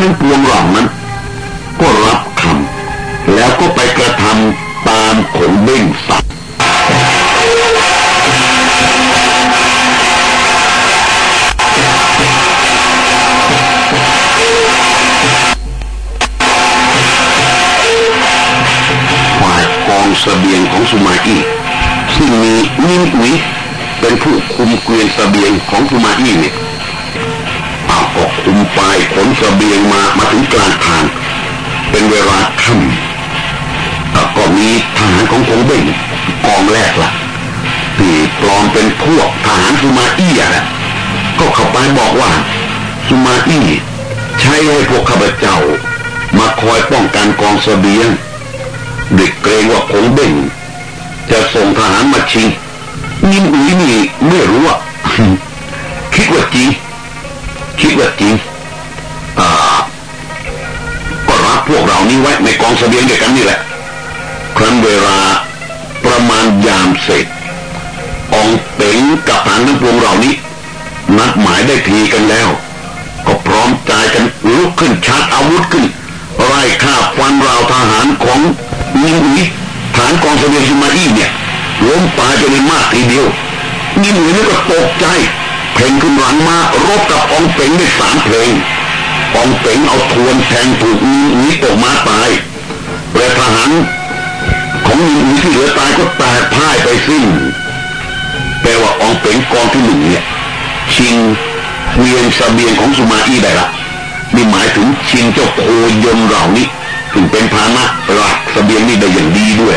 ทั้งปวงเหล่านั้น ก็รับคำแล้วก็ไปกระทำตามขงเบ้งสัตว์ฝ่ายกองเสบียงของสุมาอี้ซึ่งมีนิ่มอุ๋ยเป็นผู้คุมเกวียนเสบียงของสุมาอี้เนี่ย เอก็คุมไปขนเสบียงมามาถึงกลางทาง เป็นเวลาค่ำแล้วก็มีทหารของคงเบ่งกองแรกละ่ะที่ปลอมเป็นพวกทหารสุมาอี้อะก็เข้าไปบอกว่าสุมาอี้ใช้ให้พวกข้าพเจ้า มาคอยป้องกันกองเสบียงเด็กเกรงว่าคงเบ่ง จะส่งทหารมาชิงนิมอุ๋ยนี่ไม่รู้อะคิดว่าจริง คิดว่าจริงก็รับพวกเรานี้ไว้ในกองเสบียงเดียวกันนี่แหละ ครั้นเวลาประมาณยามเสร็จองเป๋งกับทางทั้งพวงเรานี้ นัดหมายได้ทีกันแล้ว ก็พร้อมใจกันลุกขึ้นชาร์จอาวุธขึ้นไล่ฆ่าฟันราวทหารของนิมุยฐานกองเสบียงซูมาอี้เนี่ยล้มตายไปในมากทีเดียวนิมุยนี่ก็ตกใจ เพ่งขึ้นหลังมารบกับองเป๋งได้สามเพลงองเป๋งเอาทวนแทงถูกนิมอุ๋ยตกมาตายและทหารของนิที่เหลือตายก็แตกพ่ายไปสิ้นแปลว่าองเป๋งกองที่หนึ่งเนี่ยชิงเวียนสเบียงของสุมาอี้ได้ละนี่หมายถึงชิงเจ้าโคยนเหล่านี้ถึงเป็นพานะหลักสเบียงนี่ได้อย่างดีด้วย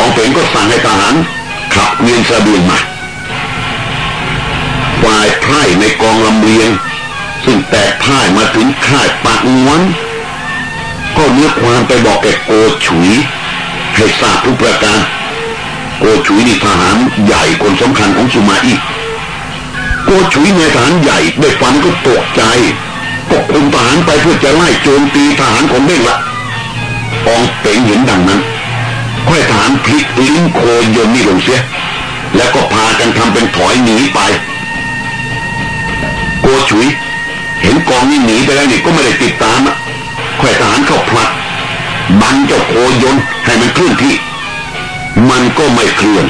องเป๋งก็สั่งให้ทหารขับเวียนสเบียงมา ฝ่ายไพร่ในกองลำเลียง ซึ่งแตกพ่ายมาถึงค่ายปากงวน ก็เนื้อความไปบอกแกโกฉุย ให้ทราบทุกประการ โกฉุยนี่ทหารใหญ่คนสำคัญของสุมาอีโกฉุยในทหารใหญ่ได้ฟันก็ตกใจก็คุมทหารไปเพื่อจะไล่โจมตีทหารของเบ้งละองเป๋งเห็นดังนั้นค่อยทหารพลิกลิ้นโคยนนี่ลงเสียแล้วก็พากันทำเป็นถอยหนีไป โกฉุย เห็นกองนี้หนีไปแล้วนี่ก็ไม่ได้ติดตามอะค่อยทหารเข้าผลัดบังเจ้าโคยนให้มันเคลื่อนที่ มันก็ไม่เคลื่อน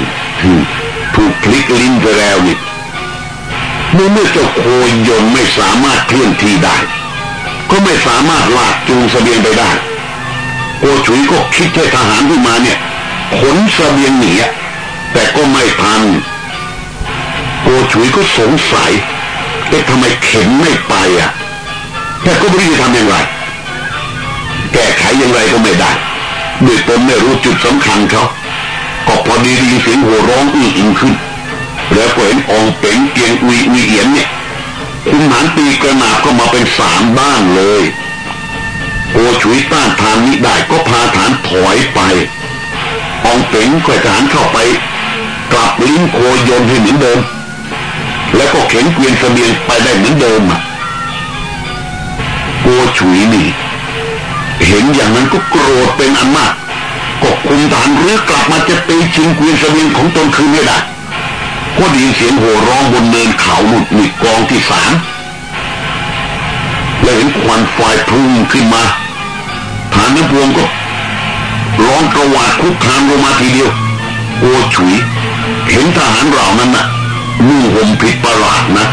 ถูกพลิกลิ้นไปแล้วนี่เมื่อเมื่อเจ้าโคยนไม่สามารถเคลื่อนที่ได้ ก็ไม่สามารถลากจูงเสบียงไปได้โกฉุยก็คิดให้ทหารที่มาเนี่ยขนเสบียงหนีแต่ก็ไม่ทันโกฉุยก็สงสัย แต่ทำไมเข็นไม่ไปอะแต่ก็ไม่รู้จะทำอย่างไร แก้ไขอย่างไรก็ไม่ได้ด้วยตนไม่รู้จุดสำคัญเขาก็พอดีดีเสียงหัวร้องอื้ออึงขึ้น แล้วก็เห็นองเป๋งเกียงอุยอุยเอียนเนี่ยคุณหมานตีกระนาบก็มาเป็นสามบ้านเลยโอฉุยต้านทานนี้ได้ก็พาฐานถอยไปองเป๋งก็ฐานเข้าไป กลับลิ้นโคยนให้เหมือนเดิม แล้วก็เข็นเกวียนเสบียงไปได้เหมือนเดิมอะโกฉุยนี่ เห็นอย่างนั้นก็โกรธเป็นอันมากก็คุมฐานเรือกลับมาจะตีชิงเกวียนเสบียงของตนคืนไม่ได้ก็ดีเสียงโห่ร้องบนเนินเขาหลุดหนีกองที่สามแล้วเห็นควันไฟพุ่งขึ้นมาฐานน้ำพวงก็ร้องกระวาดคุกคามลงมาทีเดียวโอฉุย เห็นทหารเหล่านั้นน่ะนุ่งห่ มผิดประหลาดนะ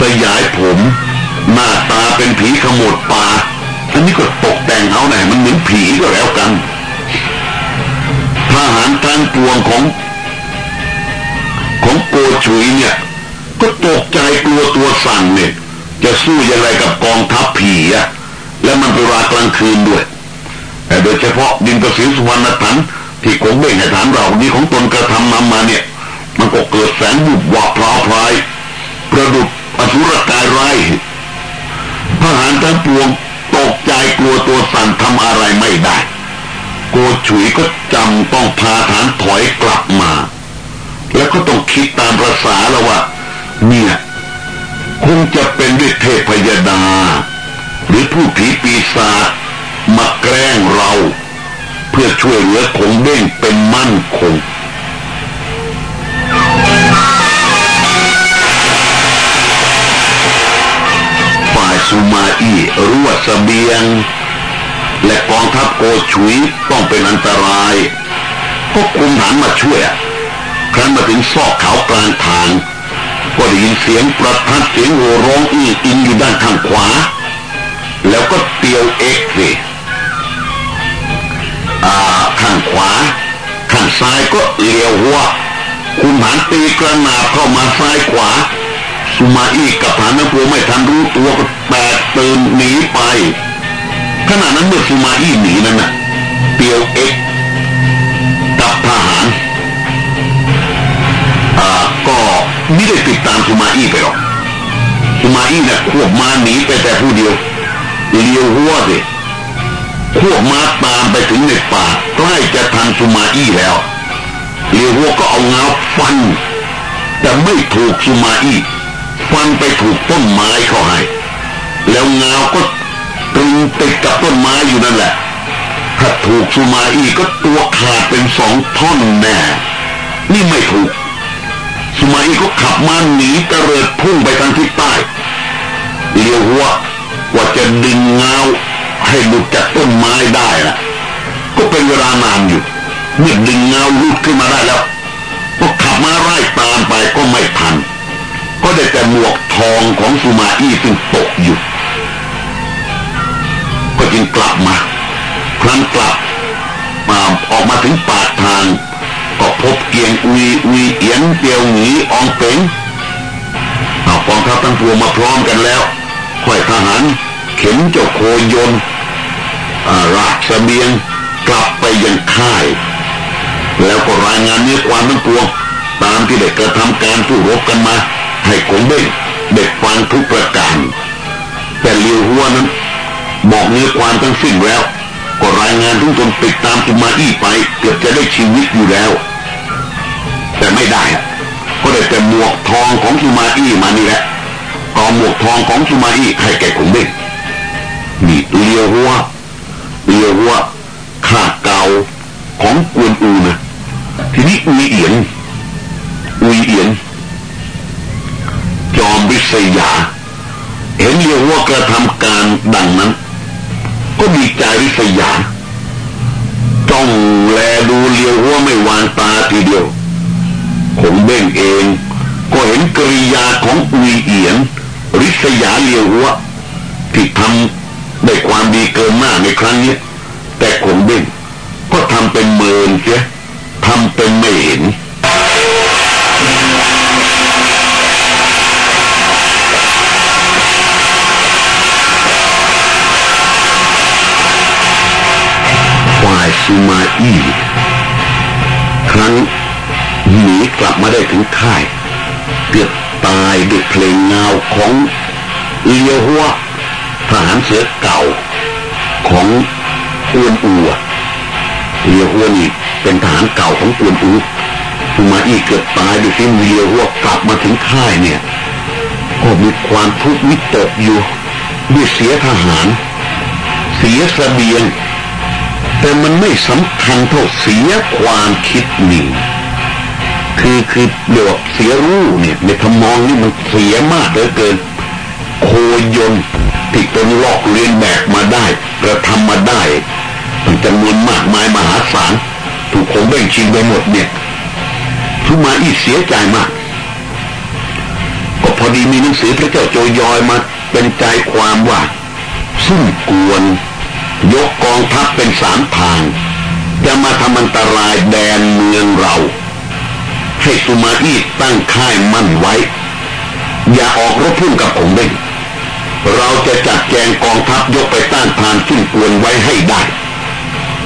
สยายผม หน้าตาเป็นผีขมวดปาอันนี้ก็ตกแต่งเอาไหนมันเหมือนผีก็แล้วกันทหารทั้งปวงของของโกฉุยเนี่ย ก็ตกใจกลัวตัวสั่นเนี่ยจะสู้ยังไงกับกองทัพผีอะและมันเป็นเวลากลางคืนด้วย แต่โดยเฉพาะดินประสิวสุวรรณถันที่คงเบ่งให้ฐานเรานี้ของตนกระทำนำมาเนี่ย มันก็เกิดแสงบุบวับพลาพลายประดุดอสุรกายไร้ทหารทั้งปวงตกใจกลัวตัวสั่นทำอะไรไม่ได้ โกฉุยก็จำต้องพาฐานถอยกลับมา แล้วก็ต้องคิดตามประษาแล้วว่า เนี่ยคงจะเป็นด้วยเทพยดา หรือผู้ผีปีศาจมาแกล้งเรา เพื่อช่วยเหลือคงเด้งเป็นมั่นคง ซูมาอี้รู้ว่าสเสบียง และกองทัพโกชุยต้องเป็นอันตราย ก็คุมฐานมาช่วย ครั้นมาถึงซอกเขากลางทาง ก็ได้ยินเสียงประทัดเสียงโหร้องอีอิงอยู่ด้านข้างขวา แล้วก็เตียวเอ็กซ์สิข้างขวา ข้างซ้ายก็เลี้ยวหัวคุณหานตีกระนาบเข้ามาซ้ายขวา สุมาอีกับฐานกลัวไม่ทันรู้ตัวก็แตกตื่นหนีไปขณะนั้นเมื่อสุมาอีหนีนั้นน่ะเตียวเอ็กกับทหารอ่าก็ไม่ได้ติดตามสุมาอีไปหรอกสุมาอีน่ะควบมาหนีไปแต่ผู้เดียวเลี้ยวหัวสิควบมาตามไปถึงในป่าใกล้จะทันสุมาอีแล้วเลียวหัวก็เอาเงาฟันแต่ไม่ถูกสุมาอี ฟันไปถูกต้นไม้เขาให้ แล้วเงาก็ตึงติดกับต้นไม้อยู่นั่นแหละ ถ้าถูกสุมาอีก็ตัวขาดเป็นสองท่อนแน่ นี่ไม่ถูก สุมาอีก็ขับมาหนีตะเริดพุ่งไปทางทิศใต้เลียวหัวว่าจะดึงเงาให้หลุดจากต้นไม้ได้ละก็เป็นเวลานานอยู่เมื่อดึงเงาลุดขึ้นมาได้แล้วก็ขับมาไล่ตามไปก็ไม่ทัน ก็ได้แต่หมวกทองของสุมาอี้ซึ่งตกอยู่ ก็จึงกลับมาครั้นกลับมาออกมาถึงปากทาง ก็พบเกียงอุยอุยเอียนเปียวหนีอองเป๋งเอากองทัพตั้งตัวมาพร้อมกันแล้วค่อยทหารเข็มเจ้าโคยนราชสเบียงกลับไปยังค่าย แล้วก็รายงานเนื้อความทั้งปวงตามที่ได้กระทำการสู้รบกันมา ให้คงเบ้งเด็กฟังทุกประการ แต่เลียวหัวนั้นบอกเนื้อความทั้งสิ้นแล้ว ก็รายงานทุกคนติดตามตุมาอี้ไปเกือบจะได้ชีวิตอยู่แล้ว แต่ไม่ได้ก็ได้แต่หมวกทองของสุมาอี้มานี่แหละกอหมวกทองของสุมาอี้ให้แก่คงเบ้งนี่เลียวหัวเลียวหัวข้าเก่าของกวนอูนะทีนี้อุยเอียนอุยเอียน จอมวิสยา เห็นเลียวหัวกระทำการดังนั้น ก็ดีใจวิสยา จ้องแลดูเลียวหัวไม่วางตาทีเดียวคงเบ้งเอง ก็เห็นกริยาของอุยเอียนริษยาเลียวหัวที่ทำได้ความดีเกินมากในครั้งนี้แต่คงเบ้งก็ทำเป็นเมินเสียทำเป็นไม่เห็น สือเก่าของกวนอูเลียหัวนี่เป็นทหารเก่าของกวนอูมาอี้เกือบตายด้วยที่เลียวหัวกลับมาถึงค่ายเนี่ยก็มีความทุกข์วิตกอยู่ด้วยเสียทหาร เสียสเสบียง แต่มันไม่สำคัญเท่าเสียความคิดนี่คือคือเรียกว่าเสียรู้เนี่ยในทำมองนี่มันเสียมากเหลือเกิน โคยน ที่ตนลอกเลียนแบบมาได้กระทำมาได้จำนวนมากมายมหาศาลถูกคงแบ่งชิงไปหมดเนี่ยทุมาอีเสียใจมาก ก็พอดีมีหนังสือพระเจ้าโจยอยมาเป็นใจความว่าซุ่มกวนยกกองทัพเป็นสามทาง จะมาทำอันตรายแดนเมืองเรา ให้สุมาอี้ตั้งค่ายมั่นไว้ อย่าออกรบพุ่งกับผมเอง เราจะจัดแจงกองทัพยกไปต้านทานขึ้นกวนไว้ให้ได้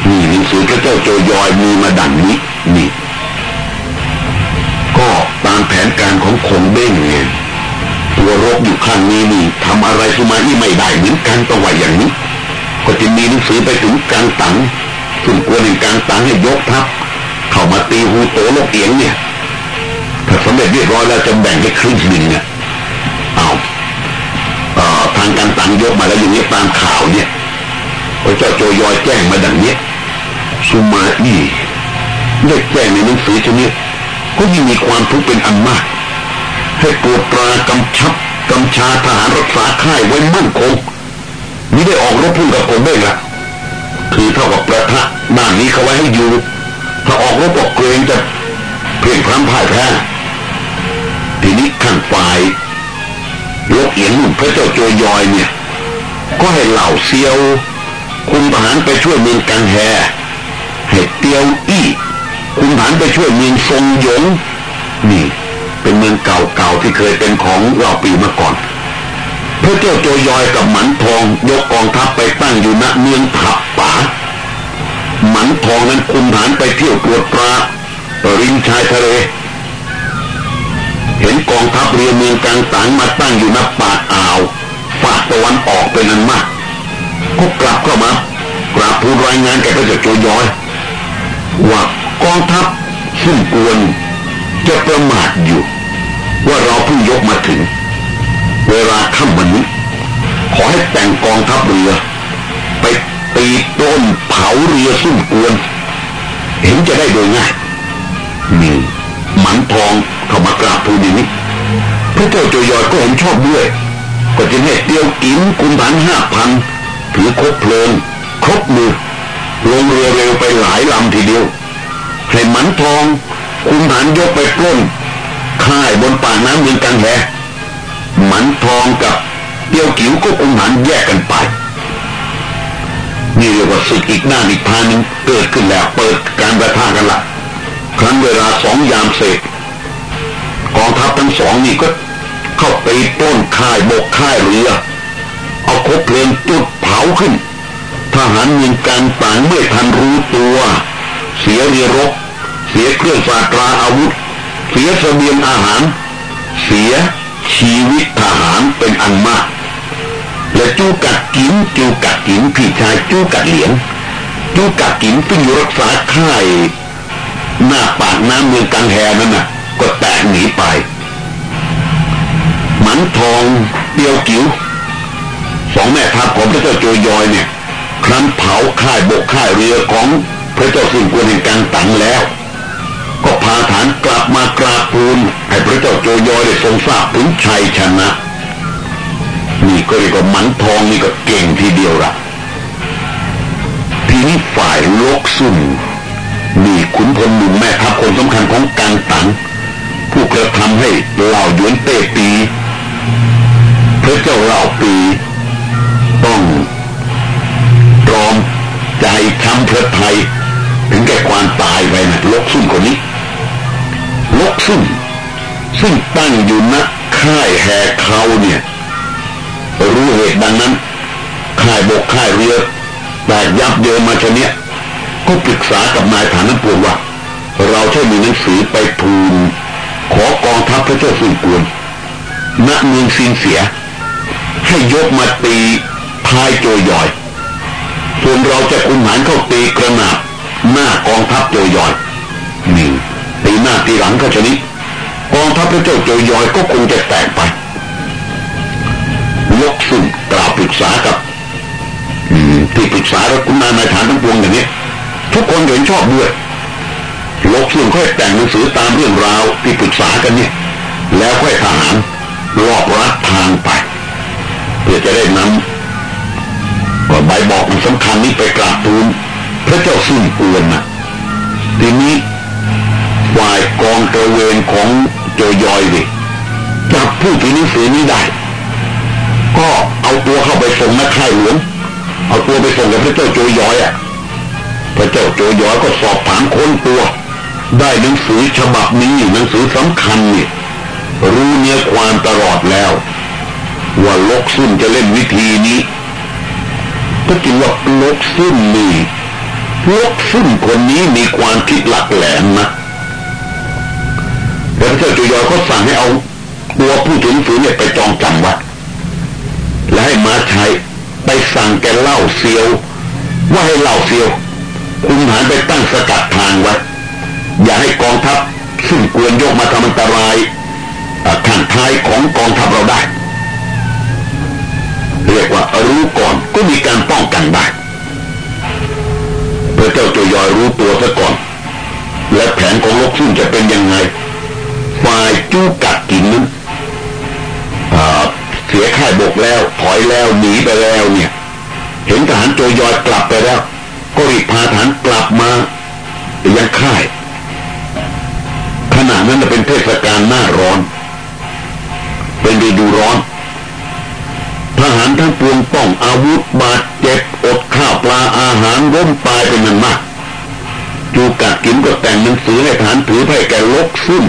นี่หนังสือพระเจ้าโจยอยมีมาดังนี้นี่ ก็ตามแผนการของคงเบ้งไงตัวรบอยู่ข้างนี้นี่ทำอะไรสุมาอี้ไม่ได้เหมือนกันตัวว่าอย่างนี้ ก็จะมีหนังสือไปถึงกลารตังซึ่งควรในกลารตังให้ยกทัพเข้ามาตีหูโตโลกเอียงเนี่ยถ้าสำเร็จเรียบร้อยแล้วจะแบ่งให้ครึ่งหนึ่งเนี่ยเอา ทางการตังยกมาแล้วอย่างนี้ตามข่าวเนี่ยพระเจ้าโจยอยแจ้งมาดังนี้สุมาอี้ได้แจ้งในหนังสือชนิดก็ยิ่งมีความทุกข์เป็นอันมาก ให้โปรดตรากำชับกำชาทหารรักษาค่ายไว้มั่นคงมิได้ออกรบพุ่งกับโกเบ้งละคือเท่ากับประทะบ้านนี้เขาไว้ให้อยู่ ถ้าออกรบกเกรงจะเพียงพร้ำพ่ายแพ้ทีนี้ข้างฝ่าย ยกเอียงพระเจ้าโจยอยเนี่ย ก็ให้เหล่าเซียวคุมทหารไปช่วยเมืองกังแฮให้เตียวอี้คุมทหารไปช่วยเมืองทรงหยงนี่เป็นเมืองเก่าๆที่เคยเป็นของเราปีมาก่อนพระเจ้าโจยอยกับหมันทองยกกองทัพไปตั้งอยู่ณเมืองถับป่าหมันทองนั้นคุมฐานไปเที่ยวตรวจตราริมชายทะเล เห็นกองทัพเรือเมืองกลางสังมาตั้งอยู่ณปากอ่าวฝากตะวันออกเป็นนั้นมากก็กลับเข้ามากราบทูลรายงานแก่พระเจ้าโจยอย ว่ากองทัพซึ่งกวนจะประมาทอยู่ ว่าเราเพิ่งยกมาถึง เวลาค่ำวันนี้ ขอให้แต่งกองทัพเรือ ไปตีต้นเผาเรือซุ่มกวน เห็นจะได้โดยง่ายนี่ หมันทองเข้ามากราบทูลอย่างนี้พระเจ้าโจยอยก็เห็นชอบด้วย ก็จึงให้เตียวกินคุณฐานห้าพันถือคบเพลิงครบมือลงเรือเร็วไปหลายลำทีเดียวให้หมันทองคุณฐานยกไปปล้นค่ายบนป่าน้ำเมืองกังแฮหมันทองกับเตียวกิ๋วก็คงหันแยกกันไปนี่เรียกว่าศึกอีกหน้าอีกพานึงเกิดขึ้นแล้วเปิดการประทะกันละ ครั้งเวลาสองยามเสร็จกองทัพทั้งสองนี่ก็เข้าไปต้นค่ายบกค่ายเรือ เอาคบเพลิงจุดเผาขึ้น ทหารมีการต่างไม่ทันรู้ตัว เสียเรือรบเสียเครื่องสาตราอาวุธ เสียเสบียงอาหาร เสียชีวิตทหารเป็นอันมาก และจูกัดกินจูกัดกินพี่ชายจูกัดเหลียงจูกัดกินซึ่งอรักษาค่าย หน้าปากน้ำเมืองกังแฮนั่นน่ะ ก็แตกหนีไป หมันทองเดียวกิ๋วสองแม่ทัพของพระเจ้าโจยอยเนี่ย ครั้นเผาค่ายบกค่ายเรือของพระเจ้าสิงกวนแห่งกลางตังแล้ว ก็พาฐานกลับมากราบทูลให้พระเจ้าโจยอยได้ทรงทราบถึงชัยชนะนี่ก็เรียกว่ามันทองนี่ก็เก่งทีเดียวละทีนี้ฝ่ายลกซุ่ม มีขุนพลหนุ่มแม่ทัพคนสำคัญของกางตังผู้กระทำให้เหล่าหยวนเตปีพระเจ้าเหล่าปี ต้องรอมใจช้ำพระไทย ถึงแก่ความตายไปนะลกซุ่มคนนี้ลกซุ่มซึ่งตั้งอยู่ณค่ายแหกเขาเนี่ย รู้เหตุดังนั้นค่ายบกค่ายเรือแตกยับเยินมาชเนี้ย ก็ปรึกษากับนายฐานนั้นปวงว่า เราใช่มีหนังสือไปทูลขอกองทัพพระเจ้าสุนกวนณเมืองซินเสีย ให้ยกมาตีพายโจยอยส่วนเราจะคุมหานเข้าตีกระหนาบหน้ากองทัพโจยอยหนี่งตีหน้าตีหลังก็ชนิดกองทัพพระเจ้าโจยอยก็คงจะแตกไปยกสุ่มกล่าวปรึกษากับที่ปรึกษาแล้วคุณนายนายฐานทั้งปวงอย่างนี้ ทุกคนเห็นชอบด้วยลกสุ่มค่อยแต่งหนังสือตามเรื่องราวที่ปรึกษากันเนี่ย แล้วค่อยทหารรอบรัดทางไป เพื่อจะได้นำก็ใบบอกมันสำคัญนี้ไปกราบทูลพระเจ้าสุ่มเอือนนะทีนี้ฝ่ายกองตระเวนของโจยอยดิจับผู้ถือหนังสือนี้ได้ ก็เอาตัวเข้าไปส่งนักข่ายหลวงเอาตัวไปส่งกับพระเจ้าโจยอยอะ พระเจ้าโจยอยก็สอบถามค้นตัว ได้หนังสือฉบับนี้หนังสือสำคัญนี่รู้เนื้อความตลอดแล้ว ว่าลกซุ่นจะเล่นวิธีนี้ก็จริงว่าลกซุ่นนี่ลกซุ่นคนนี้มีความคิดหลักแหลมนะแต่พระเจ้าจุยอยก็สั่งให้เอาตัวผู้ถือฝืนเนี่ยไปจองจำไว้และให้มาใชัยไปสั่งแกเล่าเซียว ว่าให้เล่าเซียว คุมหานไปตั้งสกัดทางไว้ อย่าให้กองทัพซึ่งกวนยกมาทำอันตรายขันท้ายของกองทัพเราได้ เรียกว่ารู้ก่อนก็มีการป้องกันได้พระเจ้าจยอยรู้ตัวซะก่อน และแผนของลกซึ่งจะเป็นยังไงฝ่ายจู้กัดกินนั้นเสียค่ายบกแล้วถอยแล้วหนีไปแล้วเนี่ย เห็นทหารโจยอยกลับไปแล้ว ก็รีบพาทหารกลับมายังค่าย ขณะนั้นเป็นเทศกาลหน้าร้อน เป็นฤดูร้อน ทหารทั้งปวงป้องอาวุธบาดเจ็บอดข้าวปลาอาหารร่มตายเป็นมันมากจูกัดกินก็แต่งหนังสือให้ฐานถือให้แกลกซึ่ง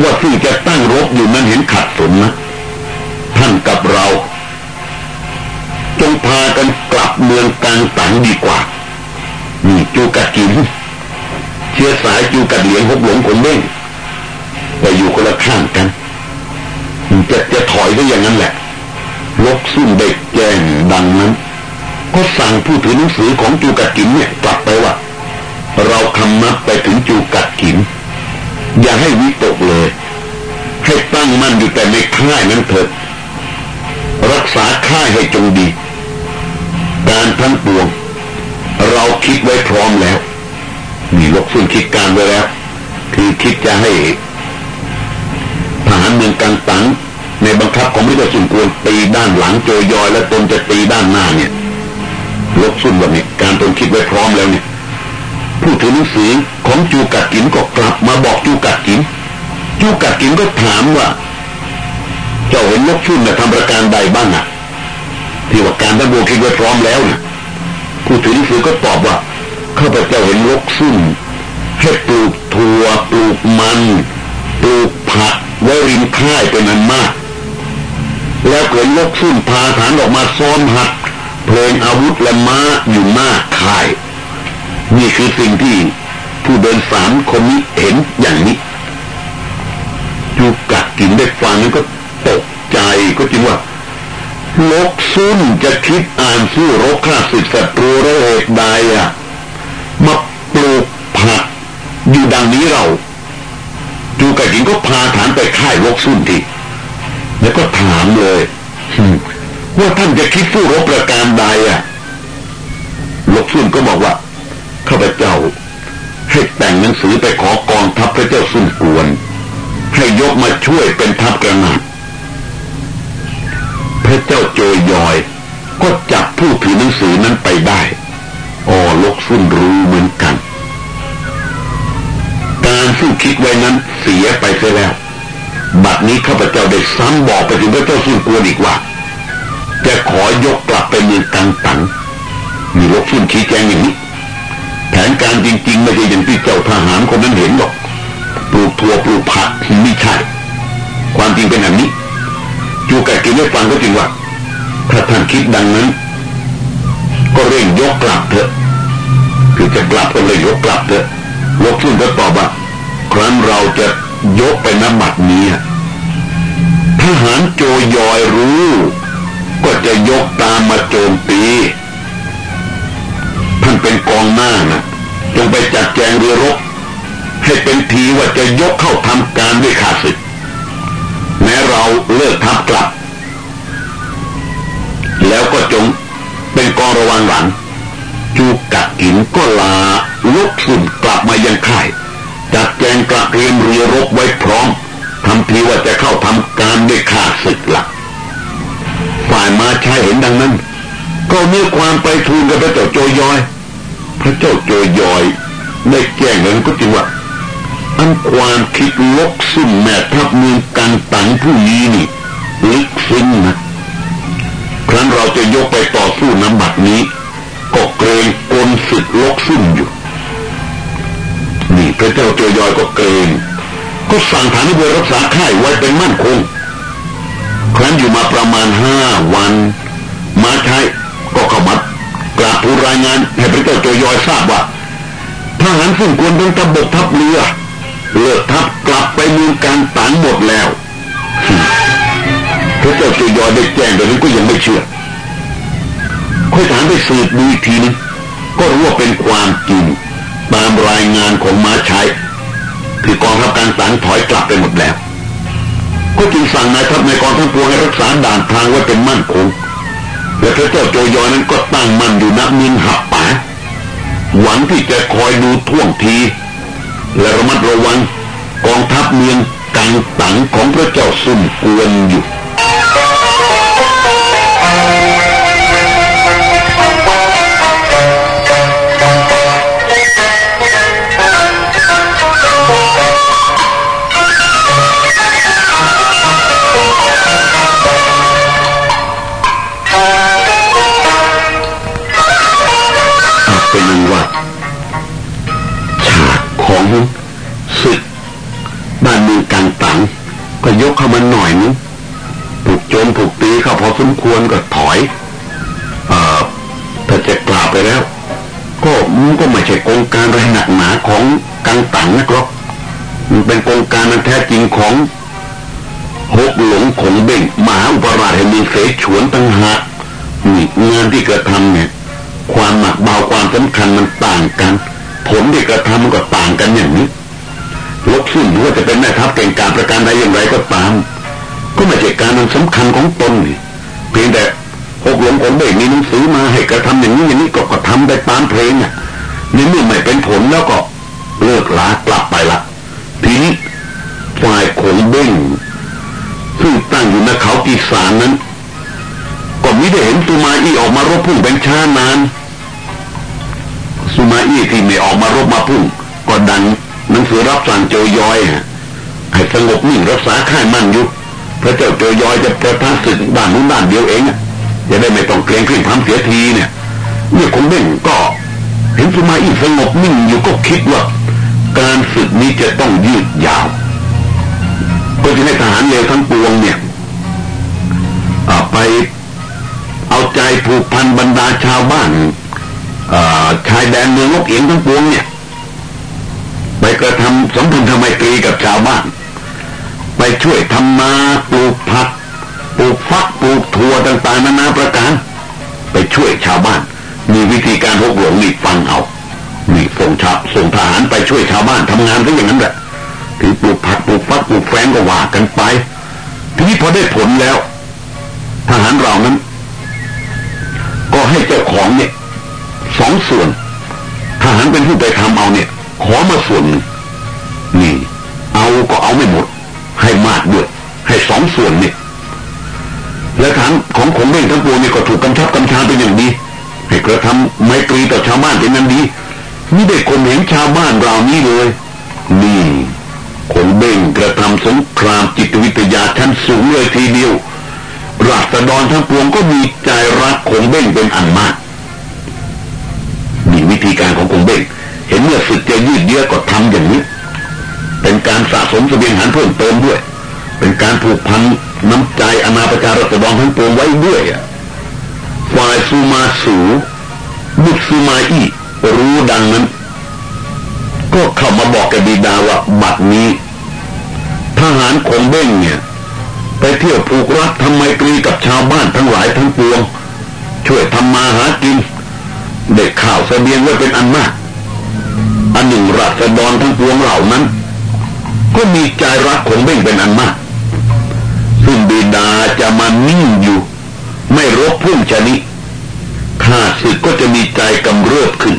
ว่าซึ่งจะตั้งรบอยู่นั้นเห็นขัดสนนะท่านกับเรา จงพากันกลับเมืองกลางตังดีกว่า นี่จูกัดกินเชื้อสายจูกัดเหลียงหกหลงคนเด้งแต่อยู่คนละข้างกันจะจะถอยก็อย่างนั้นแหละลกซุ่มเด็กแจ้งดังนั้น ก็สั่งผู้ถือหนังสือของจูกัดกินเนี่ยกลับไปว่า เราคำนับไปถึงจูกัดขินอย่าให้วิตกเลย ให้ตั้งมั่นอยู่แต่ในค่ายนั้นเถิดรักษาค่ายให้จงดี การทั้งปวง เราคิดไว้พร้อมแล้วมีลกซุ่นคิดการไว้แล้ว คือคิดจะให้ทหารเมืองกังตังในบังคับของมิตรสุนควรตีด้านหลังโจยอยและตนจะตีด้านหน้าเนี่ยลกซุ่นแบบนี้การตนคิดไว้พร้อมแล้วเนี่ยผู้ถือหนังสือของจูกัดกินก็กลับมาบอกจูกัดกินจูกัดกินก็ถามว่า เจ้าเห็นนกชุนนะทำประการใดบ้างอะ ที่ว่าการตั้งโบคิดไว้พร้อมแล้วนะ ผู้ถือหนังสือก็ตอบว่าข้าพเจ้าเห็นนกซุ่นให้ปลูกถั่วปลูกมันปลูกผักไว้ริมค่ายเป็นอันมาก แล้วเกิดนกซุ่นพาฐานออกมาซ้อมหัดเพลงอาวุธและม้าอยู่หน้าค่าย นี่คือสิ่งที่ผู้เดินสามคนนี้เห็นอย่างนี้จูกัดกินได้ฟังนั้นก็ตกใจก็จริงว่า ลกซุ่นจะคิดอ่านสู้รบฆ่าศึกศัตรูระเหตุใดอะมาปลูกผักอยู่ดังนี้เราจูกัดกินก็พาฐานไปค่ายลกซุ่นทีแล้วก็ถามเลยว่าท่านจะคิดสู้รบประการใดอะลกซุ่นก็บอกว่าข้าพเจ้าให้แต่งหนังสือไปขอกองทัพพระเจ้าสุนกวน ให้ยกมาช่วยเป็นทัพกระหนาด พระเจ้าโจยยอย ก็จับผู้ถือหนังสือนั้นไปได้อ๋อลกสุนรู้เหมือนกัน การซึ่คิดไว้นั้นเสียไปเสียแล้ว บัดนี้ข้าพเจ้าได้ซ้ำบอกไปถึงพระเจ้าสุนกวนอีกว่า จะขอยกกลับไปเมืองกังตังมีลกสุนชี้แจงอย่างนี้แผนการจริงๆไม่ใช่อย่างที่เจ้าทหารคนนั้นเห็นหรอก ปลูกถั่วปลูกผักไม่ใช่ ความจริงเป็นแบบนี้ จูกะกินได้ฟังก็จริงว่าถ้าท่านคิดดังนั้น ก็เร่งยกกลับเถอะคือจะกลับก็เลยยกกลับเถอะลกขึ้นก็ตอบว่าครั้นเราจะยกไปน้ำบัดนี้ทหารโจยอยรู้ ก็จะยกตามมาโจมตีท่านเป็นกองหน้านะจงไปจัดแจงเรือรบให้เป็นทีว่าจะยกเข้าทำการด้วยขาศึก แม้เราเลิกทัพกลับ แล้วก็จงเป็นกองระวังหลัง จูกัดกินก็ลาลุกสุนกลับมายังค่ายจัดแจงกระเตรียมเรือรบไว้พร้อมทำทีว่าจะเข้าทำการด้วยขาศึกหลัก ฝ่ายมาใช้เห็นดังนั้น ก็มีความไปทูลกับพระเจ้าโจยอย พระเจ้าโจยอยได้แจ้งนั้นก็จริงว่า อันความคิดลกซุ่มแม่ทัพเมืองกันตังผู้นี้นี่ลึกซึ้งนะครั้นเราจะยกไปต่อสู้น้ำบัดนี้ก็เกรงกลศึกลกซุ่มอยู่นี่พระเจ้าโจยอยก็เกรงก็สั่งฐานให้รักษาค่ายไว้เป็นมั่นคงครั้นอยู่มาประมาณห้าวัน มาใช้ก็ข้ามากราบทูลรายงานให้พระเจ้าโจยอยทราบว่าทหารซึ่งควรเป็นตบกทัพเรือ เลิกทัพกลับไปเมืองการตันหมดแล้วพระเจ้าโจยอยได้แจ้งแต่นั้นก็ยังไม่เชื่อค่อยถามไปสืบดูอีกทีนึงก็รู้ว่าเป็นความจริงตามรายงานของมาใช้คือกองทัพการสังถอยกลับไปหมดแล้ว ก็จึงสั่งนายทัพในกองทัพพวงให้รักษาด่านทางไว้เป็นมั่นคงและพระเจ้าโจยอนั้นก็ตั้งมั่นอยู่ณมินหับป่าหวังที่จะคอยดูท่วงที และระมัดระวังกองทัพเมืองกังตังของพระเจ้าซุ่มกวนอยู่ เข้ามาหน่อยนึงถูกโจมถูกตีเข้าพอสมควรก็ถอยเอ่อถ้าจะกล่าวไปแล้ว ก็มันก็ไม่ใช่กองการไรหนักหนาของกังตังนะครับมันเป็นกองการนันแท้จริงของหกหลงขงเบ่งมหาอุปราชแห่งมีเสฉวนตั้งหากนี่งานที่กระทำเนี่ย ความหนักเบาความสำคัญมันต่างกัน ผลที่กระทำมันก็ต่างกันอย่างนี้ ลบสิ้นหรือว่าจะเป็นแม่ทัพเก่งกาจประการใดอย่างไรก็ตาม ก็ไม่ใช่การนั้นสำคัญของตนนี่เพียงแต่หกหลงคนเบ่งมีหนังสือมาให้กระทำอย่างนี้อย่างนี้ก็กระทำไปตามเพลงอะนี่เมื่อไม่เป็นผลแล้วก็เลิกลากลับไปละทีนี้ฝ่ายขงเบ้งซึ่งตั้งอยู่ในเขากีสานนั้น ก็มิได้เห็นสุมาอี้ออกมารบพุ่งเป็นช้านานสุมาอี้ที่ไม่ออกมารบมาพุ่งก็ดัน หนังสือรับสั่งโจยอยให้สงบนิ่งรักษาค่ายมั่นอยู่พระเจ้าโจยอยจะประทานศึกด้านนู้นด้านเดียวเองจะได้ไม่ต้องเกรงขึ้นทำเสียทีเนี่ยเนี่ยคงเบ่งก็เห็นสุมาอี้สงบนิ่งอยู่ก็คิดว่า การศึกนี้จะต้องยืดยาว ก็จะให้ทหารเลวทั้งปวงเนี่ยไปเอาใจผูกพันบรรดาชาวบ้านชายแดนเมืองลกเอียงทั้งปวงเนี่ย กระทำสมพันธไมตรีกับชาวบ้าน ไปช่วยทำมาปลูกผักปลูกฟักปลูกถั่วต่างๆนานาประการ ไปช่วยชาวบ้าน มีวิธีการหกหลวงนี่ฟังเอานี่ส่งชาส่งทหารไปช่วยชาวบ้านทำงานก็อย่างนั้นแหละถือปลูกผักปลูกฟักปลูกแฟงก็ว่ากันไป ทีนี้พอได้ผลแล้ว ทหารเรานั้น ก็ให้เจ้าของเนี่ยสองส่วน ทหารเป็นผู้ไปทำเอาเนี่ย ขอมาส่วนหนึ่งนี่ เอาก็เอาไม่หมด ให้มากด้วย ให้สองส่วนเนี่ยและฐานของขงเบ่งทั้งปวงเนี่ยก็ถูกกำชับกำชาเป็นอย่างดีให้กระทำไมตรีต่อชาวบ้านเป็นนั้นดีนี่ได้คนเห็นชาวบ้านเรานี่เลย นี่คนเบ่งกระทำสงครามจิตวิทยาชั้นสูงเลยทีเดียวราษฎรทั้งปวงก็มีใจรักคงเบ่งเป็นอันมาก มีวิธีการของคงเบ่ง เห็นเมื่อศึกจะยืดเยื้อก็ทำอย่างนี้ เป็นการสะสมเสบียงหารเพิ่มเติมด้วย เป็นการผูกพันน้ำใจอนาประชารัษฎรทั้งปวงไว้ด้วยฝ่ายซูมาสูบุตรซูมาอีรู้ดังนั้น ก็เข้ามาบอกกับบิดาว่าบัดนี้ทหารคงเบ้งเนี่ยไปเที่ยวผูกรักทำไมตรีกับชาวบ้านทั้งหลายทั้งปวง ช่วยทำมาหากินเด็กข่าวเสบียงไว้เป็นอันมาก อันหนึ่งรัษฎรทั้งปวงเหล่านั้น ก็มีใจรักของเบ่งเป็นอันมาก ซึ่งบิดาจะมานิ่งอยู่ ไม่รบพุ่งชนิดข้าศึกก็จะมีใจกำเริบขึ้น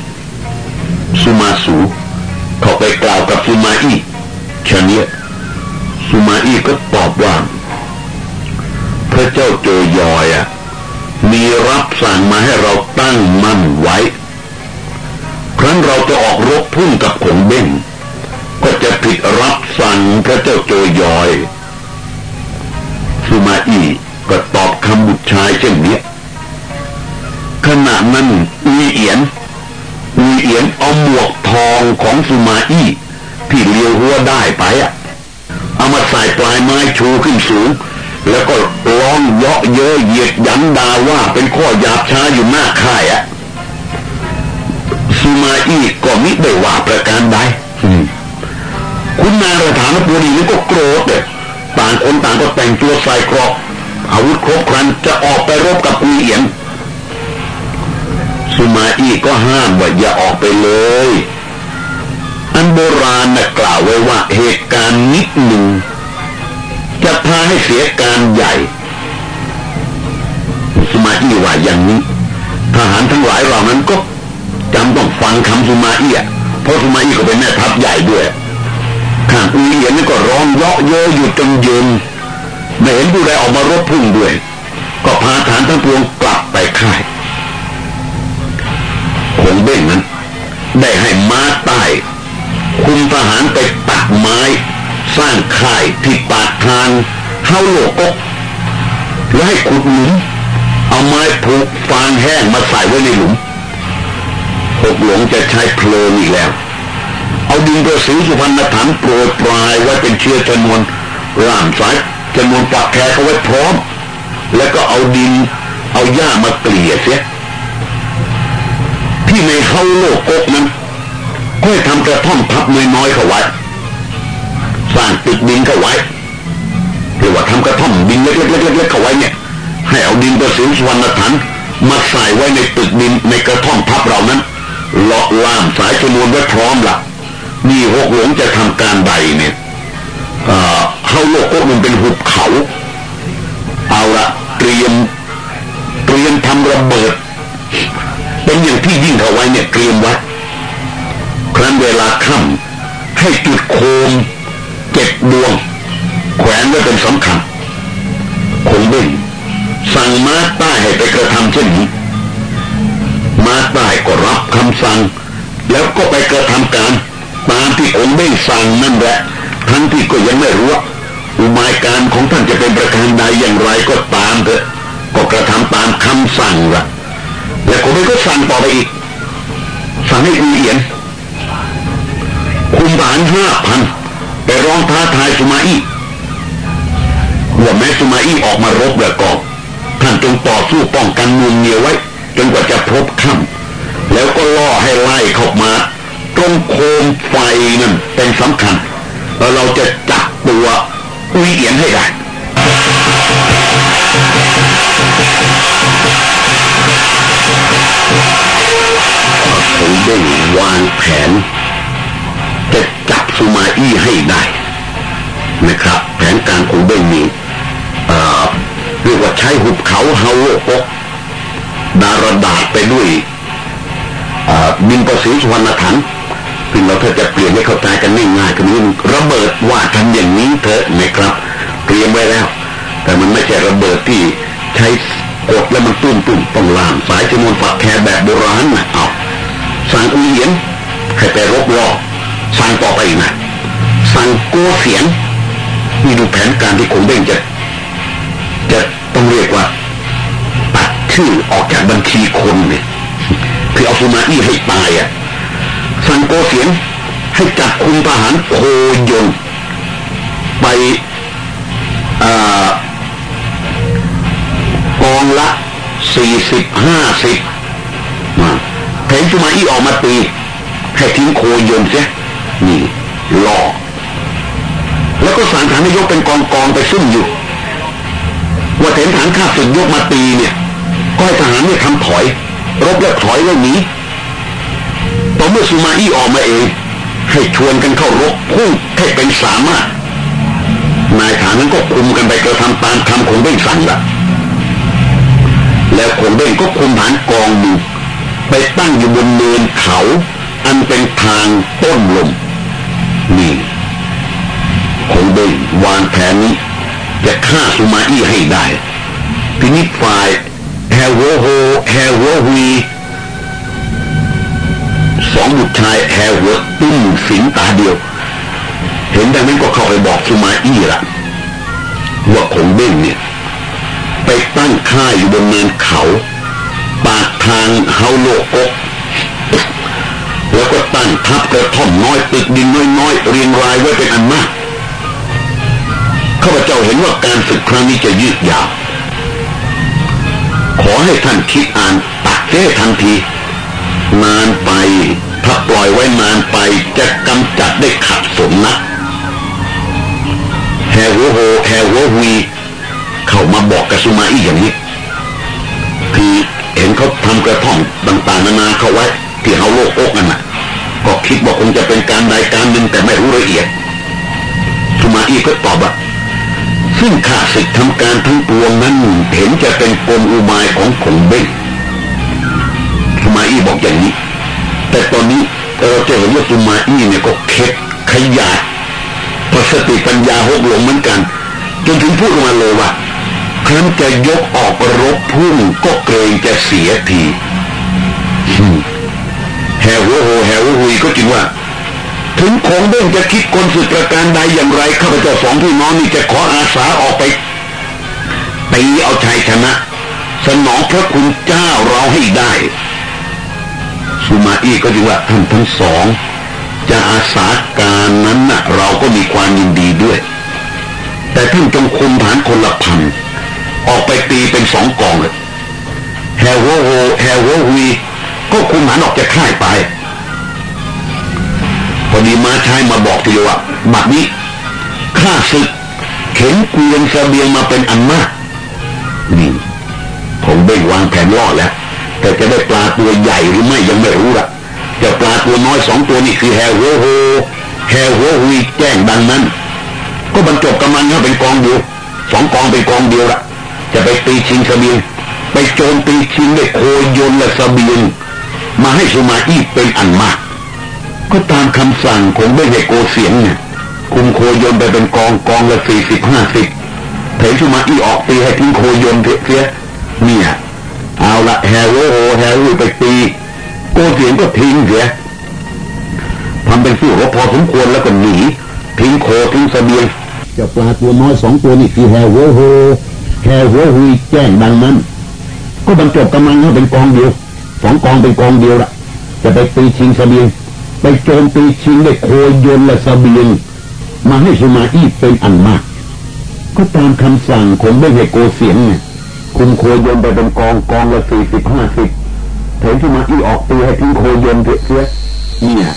ไว้ในหลุมหกหลงจะใช้เพลิงอีกแล้ว เอาดินกระสีสุพรรณฐานโปรยปลายไว้เป็นเชื้อชนวนร่ามสายจำนวนปักแคร์เขาไว้พร้อม แล้วก็เอาดินเอาหญ้ามาเกลี่ยเสียที่ในเฮาโลกกนั้นก็ให้ทำกระท่อมพับน้อยๆเข้าไว้สร้างตึกดินเข้าไว้เรียกว่าทำกระท่อมดินเล็กๆๆๆเข้าไว้เนี่ยให้เอาดินประสิวสวรรณฐาน มาใส่ไว้ในตึกดินในกระท่อมพับเรานั้นเลาะล่ามสายชนวนไว้พร้อมละนี่หกหลงจะทำการใดเนี่ยเฮาโลกกมันเป็นหุบเขา เอาละเตรียมเตรียมทำระเบิด เป็นอย่างที่ยิ่งเอาไว้เนี่ยเตรียมไว้ครั้นเวลาค่ำให้จุดโคมเจ็ดดวง แขวนไว้เป็นสำคัญคงเบ่ง สั่งมาใต้ให้ไปกระทำเช่นนี้ มาใต้ก็รับคำสั่ง แล้วก็ไปกระทำการตามที่คงเบ่งสั่งนั่นแหละ ทั้งที่ก็ยังไม่รู้ว่าอุบายการของท่านจะเป็นประการใดอย่างไรก็ตามเถอะก็กระทำตามคำสั่งละและคงเบ่ก็สั่งต่อไปอีก สั่งให้อุเอียนคุมฐานห้าพันไปร้องท้าทายสุมาอี้ว่าแม้สุมาอี้ออกมารบแล้วก็ ท่านจงต่อสู้ป้องกันมืองเนียไว้จนกว่าจะพบค่ำแล้วก็ล่อให้ไล่เข้ามา ตรงโคมไฟนั่นเป็นสำคัญแล้วเราจะจับตัวอุยเอียนให้ได้ผมได้วางแผนจะจับสุมาอี้ให้ได้ นะครับ แผนการของเบงมี เรียกว่าใช้หุบเขาเฮาโลกกดารดาษไปด้วยบินประสิวสุวรรณถันซึ่งเราถ้าจะเปลี่ยนให้เข้าใจกันง่ายๆก็นี้ระเบิดว่าทำอย่างนี้เถอะนะครับ เตรียมไว้แล้ว แต่มันไม่ใช่ระเบิดที่ใช้กดแล้วมันตุ้มตุ้มต้องล่ามสายจมวนฝักแคร์แบบโบราณนะเอาสั่งอุเลียนให้ไปรบรอสั่งต่อไปนะสั่งโกเสียงนี่ดูแผนการที่คงเบ่งจะจะ ต้องเรียกว่าตัดชื่อออกจากบัญชีคนเนี่ยคือเอาสุมาอี้ให้ตายอะสั่งโกเสียงให้จับคุมทหารโคยนไปกองละสี่สิบห้าสิบแผนสุมาอี้ออกมาตีให้ทิ้งโคยนเสียนี่ล่อแล้วก็สั่งฐานนายกเป็นกองกองไปซุ่มอยู่ ว่าเห็นฐานข้าศึกยกมาตีเนี่ย ก็ให้ทหารเนี่ยทำถอย รบแล้วถอยแล้วหนีต่อเมื่อสุมาอี้ออกมาเอง ให้ชวนกันเข้ารบพุ่งให้เป็นสามารถนายฐานนั้นก็คุมกันไปกระทำตามคำของเบ้งสั่งละแล้วคงเบ้งก็คุมฐานกองหนึ่ไปตั้งอยู่บนเนินเขา อันเป็นทางต้นลมนี่คงได้วางแผนนี้ จะฆ่าสุมาอี้ให้ได้ ทีนี้ฝ่ายแฮวโฮแฮววีสองบุตรชายแฮวตุ้มสิงตาเดียว เห็นดังนั้นก็เข้าไปบอกสุมาอี้ละว่าคงเบ้งเนี่ย ไปตั้งค่ายอยู่บนเนินเขา ปากทางเฮาโลกกแล้วก็ตั้งทับกระท่อมน้อยตึกดินน้อยๆเรียงรายไว้เป็นอันมาก ข้าพเจ้าเห็นว่าการศึกครั้งนี้จะยืดยาว ขอให้ท่านคิดอ่านตักเจ้ทันที นานไปถ้าปล่อยไว้นานไปจะกำจัดได้ขัดสนนะแฮวโฮแฮววีเข้ามาบอกกับสุมาอีอย่างนี้คือเห็นเขาทำกระท่อมต่างๆนานาเข้าไว้ ที่เขาโลกโอกนั่นน่ะก็คิดว่าคงจะเป็นการใดการหนึ่งแต่ไม่รู้ละเอียดสุมาอีก็ตอบว่า ซึ่งข้าศึกทำการทั้งปวงนั้นเห็นจะเป็นกลอุบายของขงเบ้งสุมาอี้บอกอย่างนี้ แต่ตอนนี้เราจะเห็นว่าสุมาอี้เนี่ยก็เข็ดขยาดพอสติปัญญาหกหลงเหมือนกันจนถึงพูดมาเลยว่าครั้นจะยกออกรบพุ่งก็เกรงจะเสียทีแฮวโฮแฮวฮุยก็จึงว่า ถึงคงเบ้งจะคิดคนสุดประการใดอย่างไรข้าพเจ้าสองพี่น้องนี่จะขออาสาออกไปตีเอาชัยชนะ สนองพระคุณเจ้าเราให้ได้สุมาอี้ก็จึงว่าท่านทั้งสอง จะอาสาการนั้นนะ่ะเราก็มีความยินดีด้วยแต่แต่ท่านจงคุมฐานคนละพันออกไปตีเป็นสองกองเลยแฮวโวโฮแฮวโววีก็คุมฐานออกจากค่ายไป พอดีมาชายมาบอกทีว่าบัดนี้ข้าศึกเข็นเกวียนเสบียงมาเป็นอันมากนี่ผมได้วางแผนล่อแล้ว แต่จะได้ปลาตัวใหญ่หรือไม่ยังไม่รู้ละจะปลาตัวน้อยสองตัวนี่คือแฮโฮโฮแฮวโฮวีแจ้งดังนั้น ก็บรรจบกำลังเข้าเป็นกองเดียวสองกองเป็นกองเดียวละจะไปตีชิงเสบียงไปโจมตีชิงด้วยโคยนและเสบียงมาให้สุมาอีเป็นอันมาก ก็ตามคำสั่งของเบเฮโกเสียงเนี่ยคุมโคยนไปเป็นกองกองละสี่สิบห้าสิบเถสุมาอีออกตีให้ทิ้งโคยนเสียเนี่ยเอาละแฮร์โรโฮแฮร์รูไปตีโกเสียงก็ทิ้งเสียทำเป็นสู้รบพอสมควรแล้วก็หนีทิ้งโคทิ้งเสบียงจะปลาตัวน้อยสองตัวนี่คือแฮร์โรโฮแฮร์โรฮุยแจ้งดังนั้น ก็บรรจบกำลังเข้าเป็นกองเดียวสองกองเป็นกองเดียวละจะไปตีชิงเสบียง ไปโจมตีชิงได้โคยนต์และเสบียงมาให้สุมาอี้เป็นอันมาก ก็ตามคำสั่งขงเบ้งให้โกเสียงเนี่ยคุมโคยนต์ไปเป็นกองกองละสี่สิบห้าสิบเห็นสุมาอี้ออกตีให้ทิ้งโคยนต์เสียเนี่ย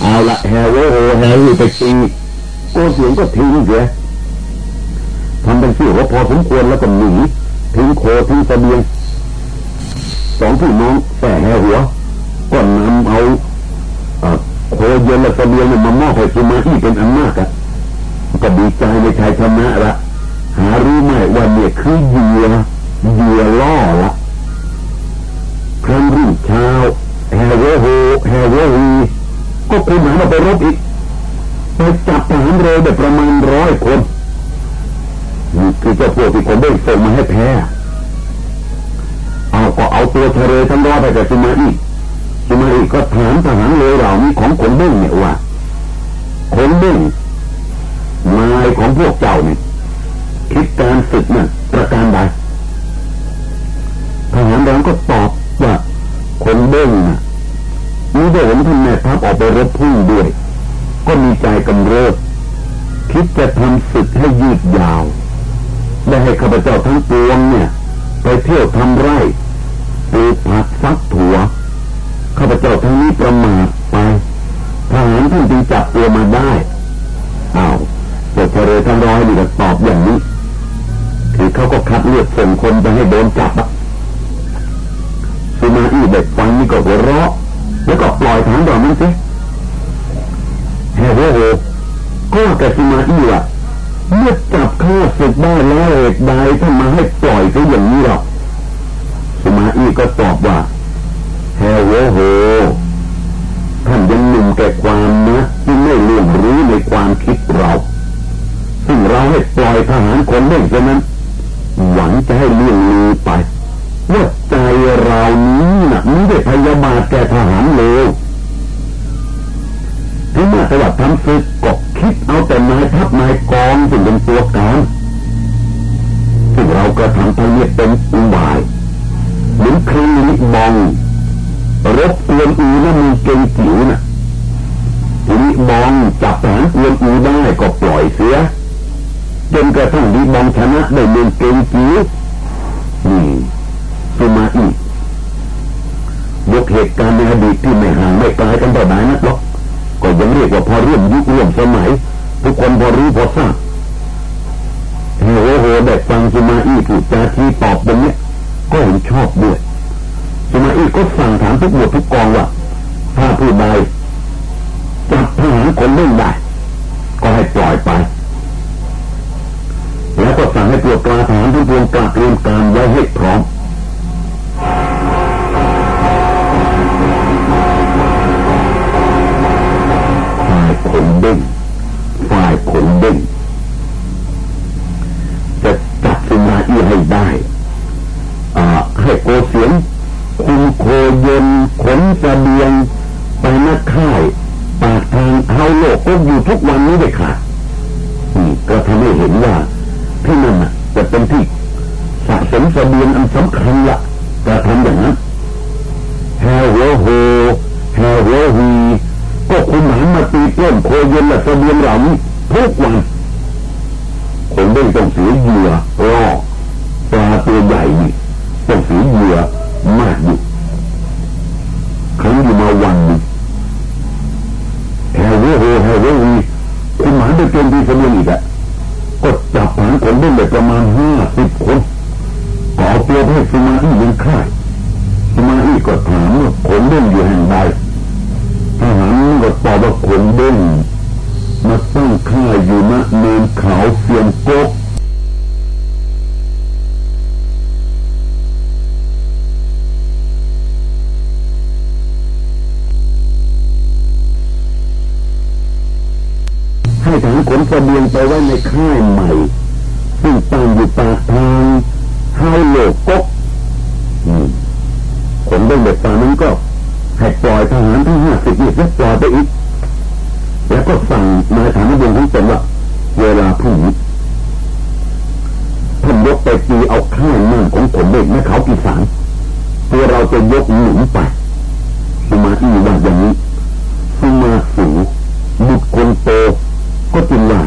เอาละแฮหัวโฮแฮหัวฮุยไปตีโกเสียงก็ทิ้งเสียทำเป็นสู้ว่าพอสมควรแล้วก็หนีทิ้งโคทิ้งเสบียงสองพี่น้องแซ่แฮหัวก็นำเอา โคยนต์และเสบียงมามอบให้สุมาอี้เป็นอันมากอะก็ดีใจในชัยชนะละหารู้ไหมว่าเนี่ยคือเหยื่อเหยื่อล่อละครั้นรุ่งเช้าแฮหัวโฮแฮหัวฮุยก็คุมทหารมาไปรบอีกไปจับทหารเลวได้ประมาณร้อยคนนี่คือเจ้าพวกที่ผมได้ส่งมาให้แพ้เอาก็เอาตัวทหารเลวทั้งร้อยไปกับสุมาอี้ สุมาอี้ก็ถามทหารเลวเหล่านี้ของขงเบ้งเนี่ยว่าขงเบ้งนายของพวกเจ้านี่คิดการศึกนั่นประการใดทหารเราก็ตอบว่าคนเบ้งนะนี่ได้เห็นท่านแม่ทัพออกไปรบพุ่งด้วย ก็มีใจกำเริบคิดจะทำศึกให้ยืดยาวได้ให้ข้าพเจ้าทั้งปวงเนี่ย ไปเที่ยวทำไร่ปลูกผักฟักถั่ว ข้าพเจ้าทั้งนี้ประมาทไปทหารท่านจึงจับตัวมาได้อ้าวพวกเจริญทั้งร้อยนี่ก็ตอบอย่างนี้ คือเขาก็คัดเลือกส่งคนไปให้โดนจับอะสุมาอี้เด็กฟังนี่ก็หัวเราะแล้วก็ปล่อยทหารเหล่านั้นสิแฮ่โหก็แกสุมาอี้ว่ะเมื่อจับข้าศึกได้แล้วเหตุใดท่านมาให้ปล่อยซะอย่างนี้หรอกสมาอีก็ตอบว่า แฮโวโฮท่านยังหนุ่มแก่ความนะที่ไม่เรื่องรู้ในความคิดเรา ซึ่งเราให้ปล่อยทหารคนเล่นฉะนั้น หวังจะให้เลื่องลือไปว่าใจเรานี้นะ่ะไม่ได้พยาบาทแก่ทหารเลยถึงแม้แต่ว่าทำศึกก็คิดเอาแต่นายทัพนายกองซึ่งเป็นตัวการซึ่งเราก็ทำไปเนี่ยเป็นอุบายเหมือนครีนิบอง รบกวนอูนั่นมีเก่งจิ๋วน่ะทีนี้บองจับฐานกวนอูได้ก็ปล่อยเสียจนกระทั่งดีบองชนะได้เมืองเก่งจิ๋วนี่สุมาอียกเหตุการณ์ในอดีตที่ไม่ห่างไม่ไกลกันเท่าไหร่นักหรอกก็ยังเรียกว่าพอร่วมยุคร่วมสมัย ทุกคนพอรู้พอทราบเฮโรโฮได้ฟังสุมาอี้ถูกจาทีตอบตรงนี้ก็เห็นชอบด้วย สุมาอี้ก็สั่งถามทุกหมวดทุกกองว่าถ้าผู้ใดจับทหารคนเล่นได้ ก็ให้ปล่อยไป แล้วก็สั่งให้ตัวกลาทหารทุกพวงกลาเตรียมการไว้ให้พร้อมขนเด้งฝ่ายขนเด้งจะจับสุนาอีให้ได้ให้โกเสียง โคยนขนกระเบียงไปนักไข่ปากทางเฮาโลกก็อยู่ทุกวันนี้เลยค่ะนี่ก็ทำให้เห็นว่าที่นั่นจะเป็นที่สะสมเบียงอันสำคัญละกระทำอย่างนั้นแฮโวโฮแฮโวฮีก็คุณหามาตีเต้นโคเย็นและเบียงเหล่านี้ทุกวันคนเล่นต้องเสียเหยื่อรอปลาตัวใหญ่ต้องเสียเหยื่อมากอยู่ มาวันแห่งวเวโฮแห่เววีคุณหมานไปเจนดีคนเดียวอีกอะก็จับผานคนได้ไปประมาณห้าสิบคนก่อเตียวให้สมาธิยังค่ายสมาธิก็ถามว่าขนเด้งอยู่แห่งใดทหารก็ตอบว่าขนเด้งมาตั้งค่ายอยู่ณเนินเขาเสียงก๊ก ขนเสบียงไปไว้ในค่ายใหม่ ซึ่งตั้งอยู่ปากทางเฮาโลกกขนเด็ดตานั้นก็ให้ปล่อยทหารทั้งห้าสิบนี่แล้วปล่อยไปอีก แล้วก็สั่งนายฐานบงของตนว่าเวลาพรุ่งนี้ท่านยกไปตีเอาค่ายนั่งของผมเด็กแม่เขากีสานตัวเราจะยกหนุนไปสุมาอีว่าอย่างนี้สุมาสูบุตรคนโต ก็จึงว่า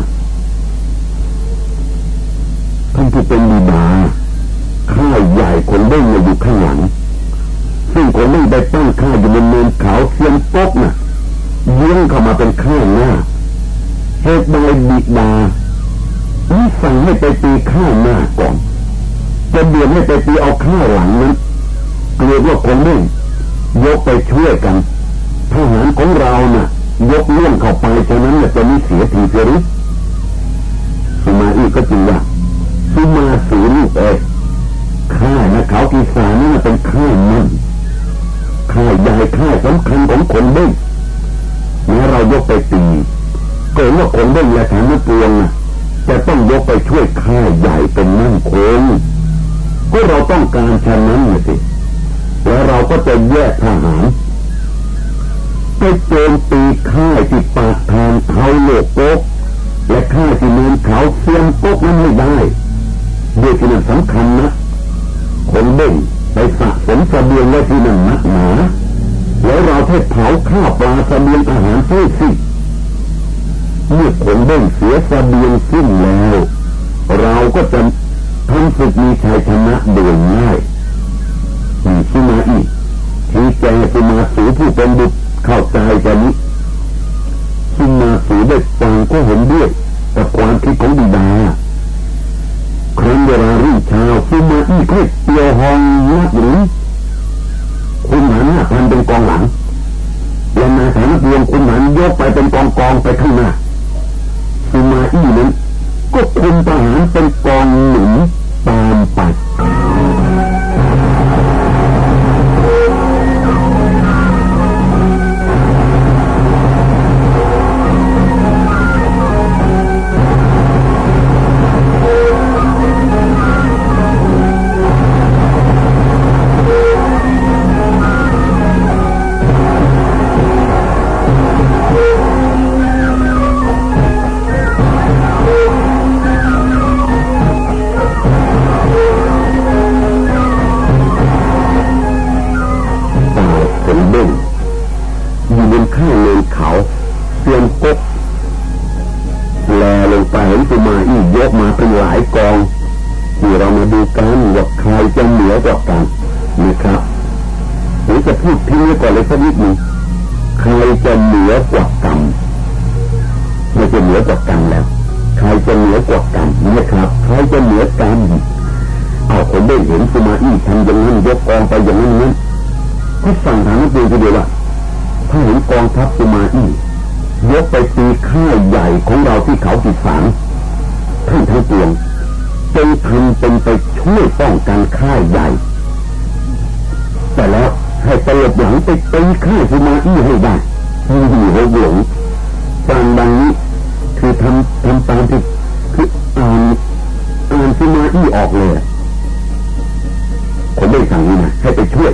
ท่านผู้เป็นบิดาค่าใหญ่คนเล่นอยู่ข้างหลัง ซึ่งคนเล่นได้ตั้งค่าอยู่บนเนินเขาเทียนกกน่ะยื่งเข้ามาเป็นข้ายหน้าเหตุใดบิดานี่สั่งให้ไปตีข้าหน้าก่อนจะเบียดให้ไปตีเอาข้าหลังนั้นเกลียดว่าคนเล่นยกไปช่วยกันทหารของเราน่ะ ยกเลื่อนเข้าไปฉะนั้นจะไม่เสียทีเสียริสุมาอีก็จริงว่าสุมาสูลูกเอกข้านะเขากีสานี่เป็นข้ามันข้าใหญ่ข้าสำคัญของคนเด้งแม้เรายกไปตีเกิดว่าคนเด้งและฐานปวงนะจะต้องยกไปช่วยข้าใหญ่เป็นนั่งคงก็เราต้องการฉะนั้นสิแล้วเราก็จะแยกทหาร ไปโจมตีค่ายที่ปากทางเขาโลกโกกและค่ายที่เมืองเขาเซียมโกกนั้นไม่ได้เด้วยที่นั่นสำคัญนะคนเบ่งไปสะสมเสบียงไว้ที่นั่นนักหนาแล้วเราให้เผาข้าวปลาเสบียงอาหารเพื่อสิเมื่อคนเบ่งเสียเสบียงสิ้นแล้ว เราก็จะทำศึกมีชัยชนะโดยง่ายมีที่มาอีกที่แกจะมาสูผู้เป็นบุตร เข้าใจกันนี้ซึ่งมาสูได้ฟังก็เห็นด้วยกับความคิดของบิดาครั้งเวลารุ่งเช้าซึ่งมาอีกให้เตียวหองนักหรือคุณหันพันเป็นกองหลังและนายฐานะเพียงคุณหันยกไปเป็นกองกองไปข้างหน้าซึ่งมาอีนั้นก็คุมทหารเป็นกองหนุนตามไป หรือจะพูดทิ้งไว้ก่อนเลยสักนิดหนึ่งใครจะเหนือกว่ากรรมไม่จะเหนือกว่ากรรมแล้วใครจะเหนือกว่ากรรมนี่ครับใครจะเหนือกรรมเอาคนได้เห็นสมาอี้ทำอย่างนั้นยกกองไปอย่างนั้นนั้นก็สั่งถามนักเรียนทีเดียวว่าถ้าเห็นกองทัพสมาอี้ยกไปตีค่ายใหญ่ของเราที่เขาติดฝังท่านทั้งปวงเป็นทำเป็นไปช่วยป้องกันค่ายใหญ่ แต่แล้ว ให้ตลบหลังไปไปฆ่าสมาอี้ให้ได้มีหิวหลงตามดังนี้คือทำทำตามที่คืออ่านอ่านสมาอี้ออกเลยผมได้สั่งนี่นะให้ไปช่วย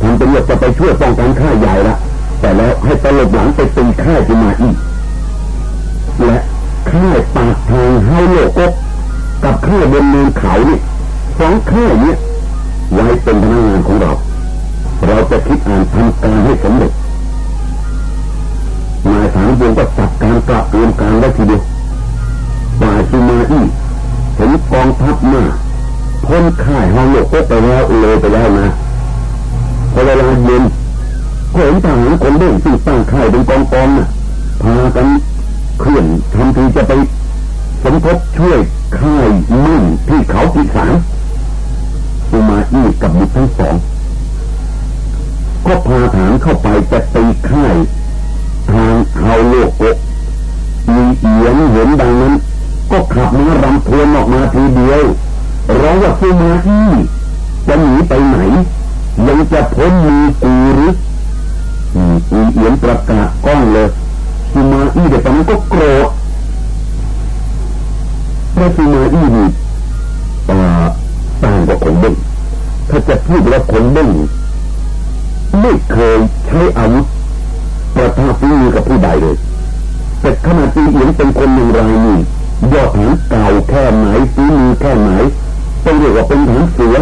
ทำเป็นว่าจะไปช่วยป้องกันฆ่าใหญ่ละแต่แล้วให้ตลบหลังไปเป็นฆ่าสมาอี้และฆ่าปากทางให้โลกกับฆ่าบนเมืองเขาเนี่ยสองฆ่าเนี้ยไว้เป็นพนักงานของเรา เราจะคิดอ่านทำการให้สำเร็จหมายฐานบงก็สับการกระเตรียมการไว้ทีเดียวป่าจุมาอี้เห็นกองทัพมาพ้นข่ายฮาโลกไปแล้วเลยไปแล้วนะพอเวลาเย็นเห็นทหารคนเด่งซึ่งตั้งข่ายเป็นกองกองน่ะพากันเคลื่อนทำทีจะไปสมทบช่วยข่ายมั่นที่เขาปีสามสุมาอี้กับมุตรทั้งสอง ก็พาฐานเข้าไปจะตีค่ายทางเฮาโลกกมีเอียงเห็นดังนั้น ก็ขับม้ารำทวนออกมาทีเดียวร้องว่าสุมาอี้จะหนีไปไหน ยังจะพ้นมือกูหรืออีเอียนประกาศก้องเลยสุมาอี้เด็กตอนนั้นก็โกรธพระสุมาอี้นี่ต่างกับขนเบ้งถ้าจะพูดว่าขนเบ้ง ไม่เคยใช้อาวุธประทาฝีมือกับผู้ใดเลย แต่ขณะที่เอียนเป็นคนอย่างไรนี่ยอดฐานเก่าแค่ไหนฝีมือแค่ไหนต้องเรียกว่าเป็นฐานเสือ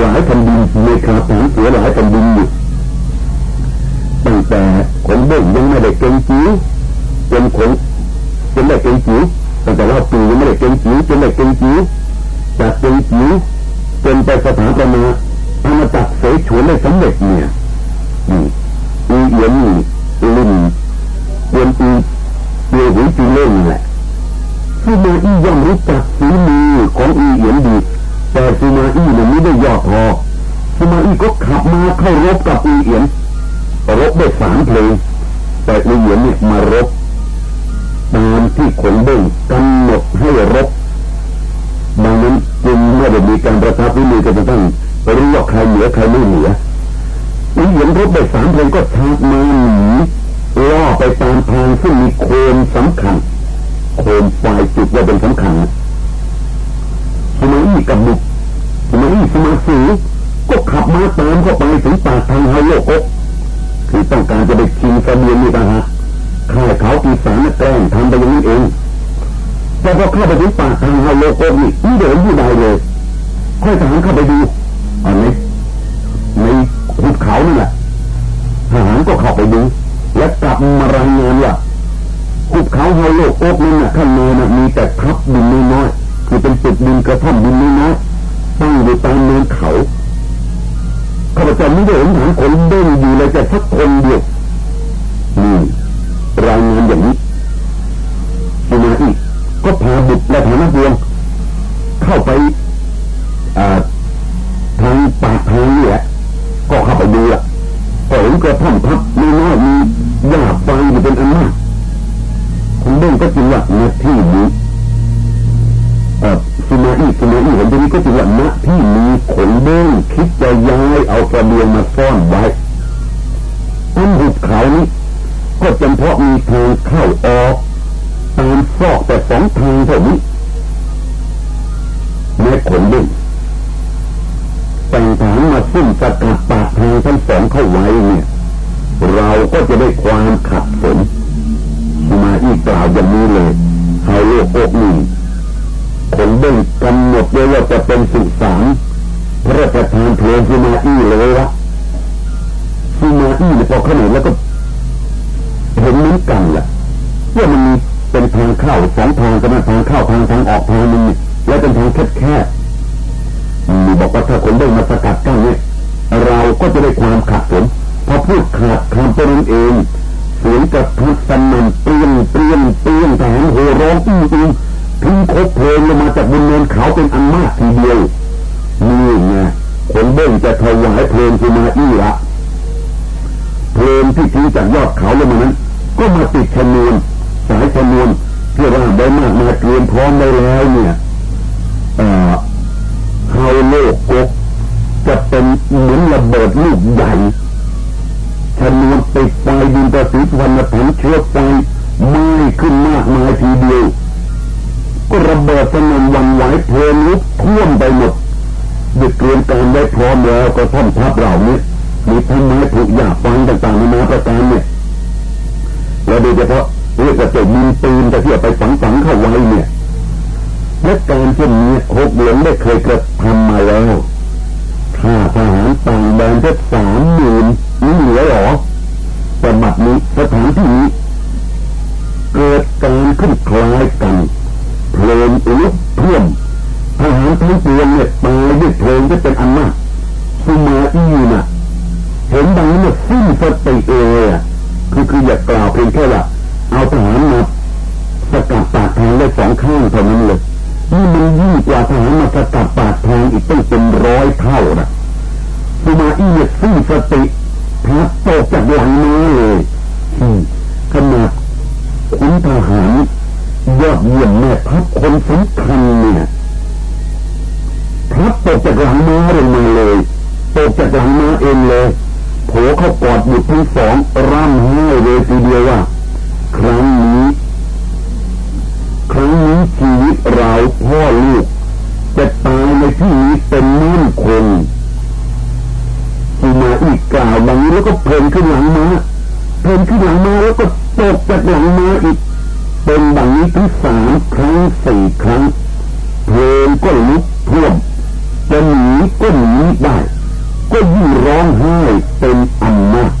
หลายแผ่นดินในคาฐานเสือหลายแผ่นดินอยู่ตั้งแต่ขนเบ้งยังไม่ได้เก่งจิ๋วจนขนจนได้เก่งจิ๋วตั้งแต่ว่าปียังไม่ได้เก่งจิ๋วจนได้เก่งจิ๋วจากเก่งจิ๋วจนไปสถานประมา อาณาจักรเสฉวนได้สำเร็จเนี่ยนี่อีเอียนนี่ลิ่นเรียนอีเรียหุยจีเล่นแหละซูมาอี้ย่อมรู้จักฝีมือของอีเอียนดี แต่ซูมาอี้เนี่ยไม่ได้ย่อทอซูมาอี้ก็ขับมาเข้ารบกับอีเอียนรบได้สามเพลงแต่อีเอียนเนี่ยมารบตามที่ขนเบ้งกำหนดให้รบดังนั้นจึงไม่ได้มีการประทับวิมือกันตั้ง รู้ว่าใครเหนือใครไม่เหนืออีเอียนรบได้สามเพลงก็ชักมาหนีล่อไปตามทางซึ่งมีโคมสำคัญ โคมไฟจุดว่าเป็นสำคัญสมัยนี้กับบุกสมัยนี้สมาสีก็ขับมาตามเข้าไปถึงปากทางเฮาโลกคือต้องการจะไปชิงเสบียงนี่ต่างหากข้าเขาปีศาจแกล้งทำไปอย่างนี้เองแต่พอเข้าไปถึงปากทางเฮาโลกนี่นี่เดินอยู่ใดเลยค่อยทหารเข้าไปดู อันนี้ในหุบเขานี่แหละทหารก็เข้าไปดูและกลับมารายงานว่าหุบเขาเฮาโลกโอ๊กนั่นน่ะข้างในน่ะมีแต่ทับดินน้อยๆคือเป็นจุดดินกระท่อมดินน้อยๆตั้งอยู่ตามเนินเขาข้าพเจ้าไม่ได้เห็นฐานคนเด้งอยู่เลยแต่สักคนเดียวนี่รายงานอย่างนี้สุมาอีกก็พาบุตรและฐานะดวงเข้าไป ก็เห็นกระท่อมพัก และการเช่นนี้หกเหลืองได้เคยกระทำมาแล้วข้าทหารต่างแดนแค่สามหมื่นนี่เหลือหรอแต่บัดนี้สถานที่นี้ เกิดการขึ้นคล้ายกันเพลิงลุกท่วมทหารทั้งปวงเนี่ยตายด้วยเพลิงจะเป็นอันมากสุมาอีน่ะเห็นดังนั้นสิ้นสติเอคือคืออยากกล่าวเพียงแค่ว่าเอาทหารมาสกัดปากทางได้สองข้างเท่านั้นเลย นี่มันยิ่งกว่าทหารมาสกัดปากทางอีกต้องเป็นร้อยเท่านะสุมาอี้เนี่ยซึ่งสติพลัดตกจากหลังม้าเลยขนาดขุนทหารยอดเยี่ยมแม่ทัพคนสำคัญเนี่ยพลัดตกจากหลังม้าลงมาเลยตกจากหลังม้าเองเลยโผเข้ากอดบุตรทั้งสองร่ำไห้เลยทีเดียวว่าครั้งนี้ ครั้งนี้ชี วิตเราพ่อลูกจะตายในที่นี้เป็นมั่นคงสุมาอีกกล่าวดังนี้แล้วก็เพลินขึ้นหลังมาเพลินขึ้นหลังมาแล้วก็ตกจากหลังมาอีก เป็นดังนี้ถึงสามครั้งสี่ครั้งเพลินก็ลุกท่วมจะหนีก็หนีได้ ก็ยิ่งร้องไห้เป็นอันมาก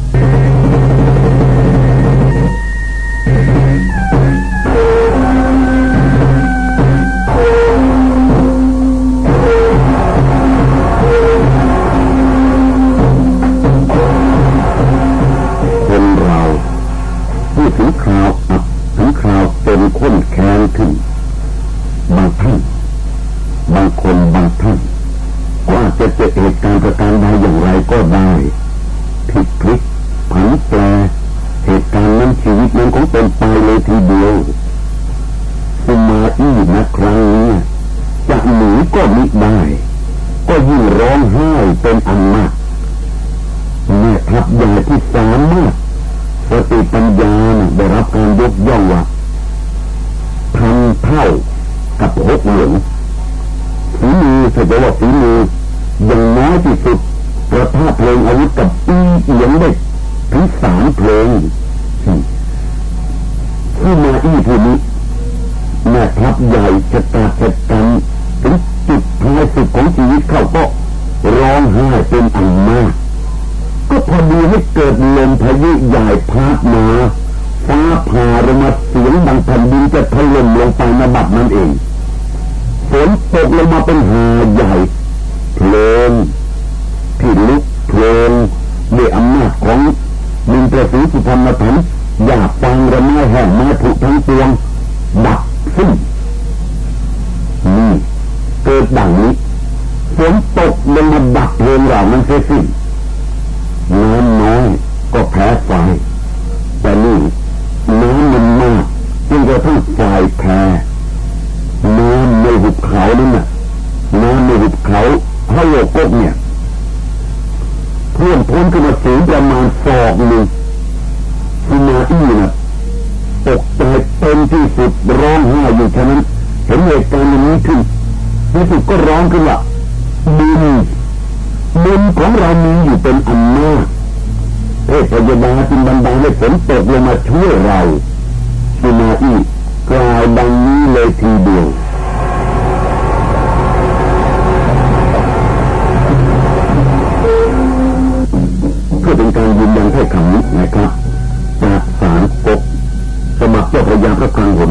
เจ้าพระยาพระคลังหน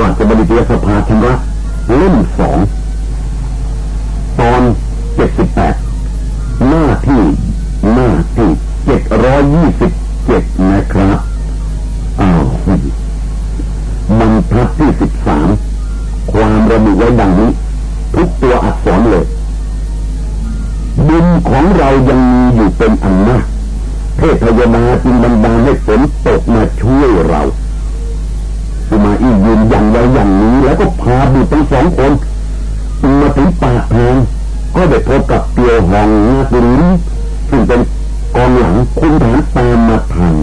ราชบัณฑิตยสภาชำระเล่มสอง ตอนเจ็ดสิบแปดหน้าที่หน้าที่เจ็ดร้อยยี่สิบเจ็ดนะครับอ้าวมันพักที่สิบสามความระบุไว้ดังนี้ ทุกตัวอักษรเลยบุญของเรายังมีอยู่เป็นอันมาก เทพยดาจึงบันดาลให้ฝนตกมาช่วยเราอุมาอียืนยันไว้อย่างนี้ แล้วก็พาบุตรทั้งสองคนมาถึงปากทางก็ได้พบกับเตียวหองนาตุลิซึ่งเป็นกองหลังคุณฐานตามมาทัง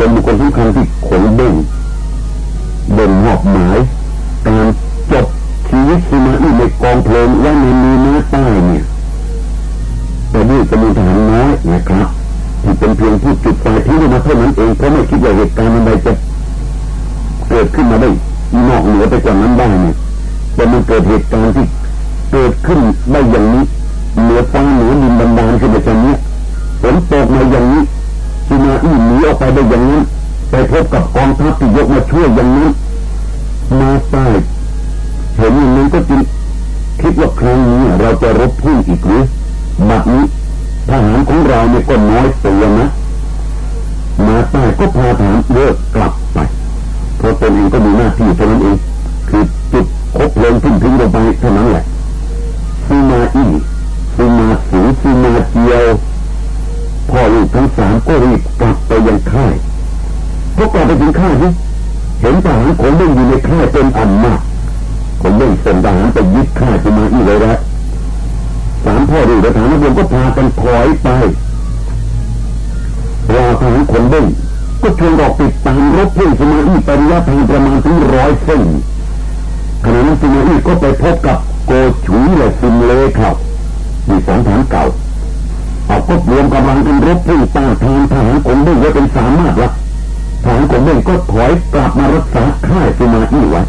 เป็นบุคคลสำคัญที่ขนเบ่งเบ่งหอบหมายการจบชีวิตสมาธิในกองเพลิงและในมีเนื้อใต้เนี่ยแต่ด้วยจำนวนทหานน้อยนะครับที่เป็นเพียงผู้จุดไฟทิ้งมาเท่านั้นเองเพราะไม่คิดว่าเหตุการณ์อะไรจะเกิดขึ้นมาได้นอกเหนือไปจากนั้นได้เนี่ยแต่มันเกิดเหตุการณ์ที่เกิดขึ้นได้อย่างนี้เหนือฟ้าเหนือดินบันดาลขึ้นมาจากนี้ฝนตกมาอย่างนี้ อุมาอี้หนีออกไปได้อย่างนั้นไปพบกับกองทัพที่ยกมาช่วยอย่างนั้นมาใต้เห็นอย่างนั้นก็จึงคิดว่าครั้งนี้เราจะรบพุ่งอีกหรือบัดนี้ทหารของเราเนี่ยก็น้อยเสียนะมาใต้ก็พาทหารเลิกกลับไปเพราะตนเองก็มีหน้าที่เท่านั้นเองคือจุดคบเพลิงทิ้งทิ้งลงไปเท่านั้นแหละซีมาอี้ซีมาสีซีมาเจียว พ่อลูกทั้งสามก็รีบกลับไปยังค่ายพอกลับไปถึงค่ายนี่เห็นทหารของเบ่งอยู่ในค่ายเป็นอันมากผมเบ่งส่งทหารไปยึดค่ายซีมาอีกเลยล้วสามพ่อลูกและทหารนักเรียนก็พากันถอยไปรอทหารคนเบ่งก็ชวนออกติดตามรถพุ่งสมาอีไประยะทางประมาณถึงร้อยเส้นขณะนั้นสมาอีก็ไปพบกับโกฉุยและซิมเลครับมีสองฐานเก่า เอาก็รวมกำลังกันรบพุ่งต้าทางทหารของเบ่งไว้เป็นสามารถละทหารของเบ่งก็ถอยกลับมารักษาค่ายสมาอี้ไว้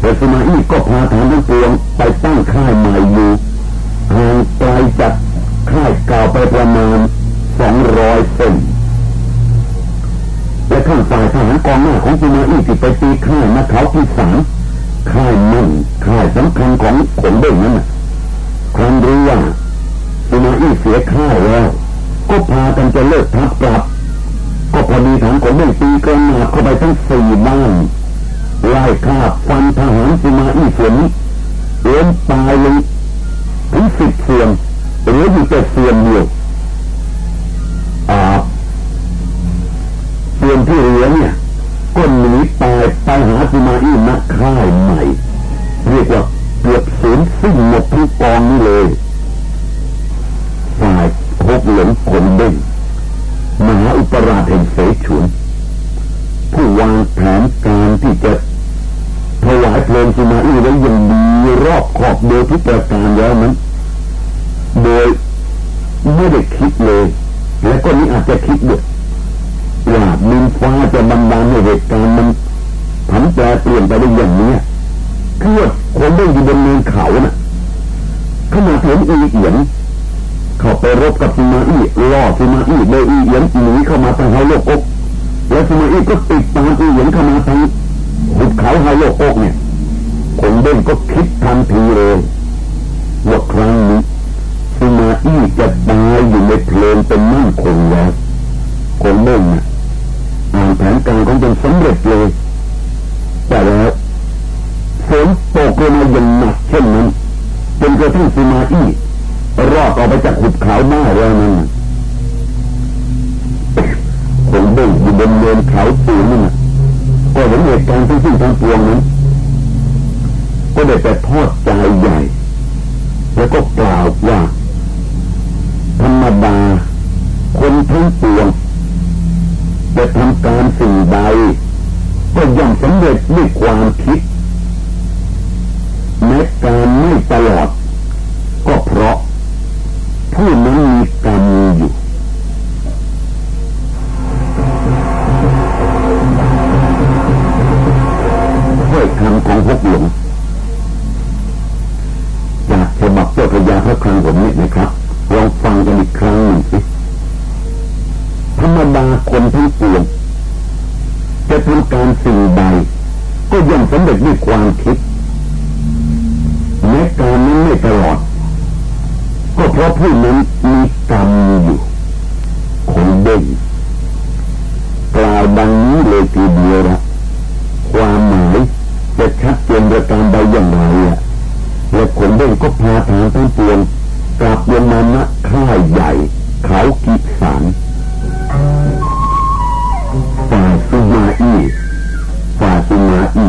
แต่สมาอี้ก็พาทหารทั้งปวงไปตั้งค่ายใหม่อยู่ห่างไกลจากค่ายเก่าไปประมาณสองร้อยเซนและข้างฝ่ายทหารกองหน้าของจีนาอี้ที่ไปตีค่ายนักเขาที่สามค่ายมั่นค่ายสำคัญของขนเด้งนั้นนะครั้นรู้ว่า จีนาอี้เสียค่ายแล้ว ก็พากันจะเลิกทัพกลับ ก็พอดีฐานของเด้งตีกระหนาเข้าไปทั้งสี่บ้านไล่ฆ่าฟันทหารจีนาอีส่วนนี้ล้มตายลงถึงสิบเสียงเหลืออยู่แต่เสียงเดียวอาเสียงที่เหลือเนี่ยก็หนีตายไปหาจิมาอีนักค่าใหม่ เรียกว่าเกือบสูญสิ้นหมดทั้งกองนี้เลย พกหลงคนเด้งมหาอุปราชแห่งเสฉวนผู้วางแผนการที่จะถวายเพลงจิมาอีไว้อย่างดีรอบขอบโดยทุกประการแล้วนั้น โดยไม่ได้คิดเลย และก็นี้อาจจะคิดด้วยว่ามินฟ้าจะบันดาลให้เหตุการณ์มันผันแปรเปลี่ยนไปได้อย่างนี้คือว่าคนได้อยู่บนเนินเขาน่ะขณะเห็นอีเอียน เข้าไปรบกับซิมาอี้ล่อซิมาอี้โดยอีเอียนหนีเข้ามาทางเฮาโลกอก แล้วซิมาอี้ก็ติดตามอีเอียนเข้ามาทางหุบเขาเฮาโลกอกเนี่ยคนเด้งก็คิดทันทีเลยว่าครั้งนี้ซิมาอี้จะตายอยู่ในเพลิงเป็นมั่นคงแล้วคนเด้งน่ะอ่านแผนการของตนสำเร็จเลย แต่แล้วฝนตกลงมาอย่างหนักเช่นนั้นจนกระทั่งซิมาอี้ รอดออกไปจากหุบเขาได้แล้วนั้นคนเด้งอยู่บนเนินเขาสูงนั่นก็เห็นเหตุการณ์ที่สิ้นทั้งปวงนั้น ก็ได้แต่ทอดใจใหญ่ แล้วก็กล่าวว่า ธรรมดา คนทั้งปวงจะทำการสิ่งใด ก็ย่อมสำเร็จด้วยความคิดแม้การไม่ตลอด ก็เพราะ ผู้นั้นมีกรรมอยู่ถ้อยคำของพวกหลงจากฉบับเจ้าพระยาพระคลังผมนี่นะครับลองฟังกันอีกครั้งหนึ่งสิธรรมดาคนทั้งปวงจะทำการสิ่งใด ก็ย่อมสำเร็จด้วยความคิดแม้การนั้นไม่ตลอด ก็ เพราะผู้นั้นมีกรรมอยู่คนเด่นกล่าวดังนี้เลยทีเดียวละความหมายจะชัดเจนประการใดอย่างไรอะและคนเด่นก็พาทางทั้งปวงกลับลงมาณค่ายใหญ่ เขากิสานฝ่ายซุมาอีฝ่ายซุมาอี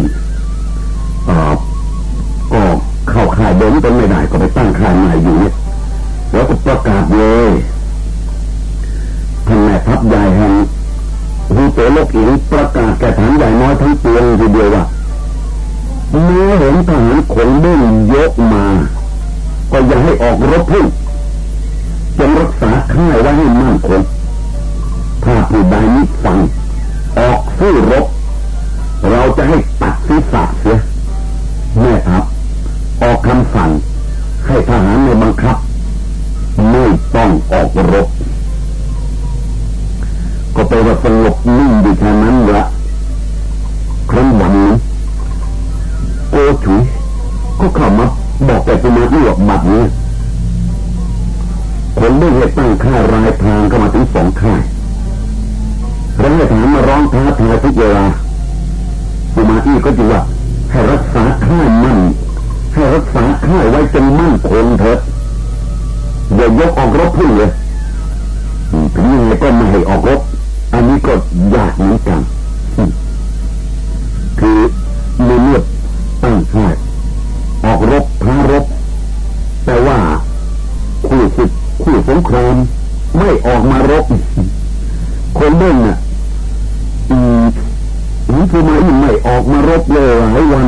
อ่อก็เข้าค่ายเดินกันไม่ได้ก็ไปตั้งค่ายใหม่อยู่เนี่ย แล้วก็ประกาศเลยท่านแม่ทัพใหญ่แห่งฮูเตโลกอิงประกาศแก่ฐานใหญ่น้อยทั้งปวงทีเดียวว่าเมื่อเห็นทหารขนเบ้งยกมา ก็อย่าให้ออกรบพุ่งจงรักษาค่ายไว้ให้มั่นคงถ้าผู้ใดนิฟัง ออกสู้รบ เราจะให้ตัดศีรษะเสียแม่ครับ ออกคำสั่งให้ทหารในบังคับ ไม่ต้องออกรบ ก็ไปว่าสงบนิ่งอยู่แค่นั้นละครั้งวันนี้โก็เข้ามาบอกแต่จะมาที่หลบบัตรนี้คนได้เหตุตั้งค่ารายทางเข้ามาถึงสองค่ายรายทางมาร้องท้าทายทุกเวลาสมาอี้ก็จะว่าให้รักษาค่ายมั่นให้รักษาค่ายไว้จนมั่นคงเถิด อย่ายกออกรบพึ่งเลยถึงยังไงก็ไม่ให้ออกรบ อันนี้ก็ยากเหมือนกัน คือในเมื่อตั้งค่ายออกรบท้ารบแต่ว่าคู่ศึกคู่สงครามไม่ออกมารบ คนเล่นน่ะอืมคือมาอีไม่ออกมารบเลยหลายวัน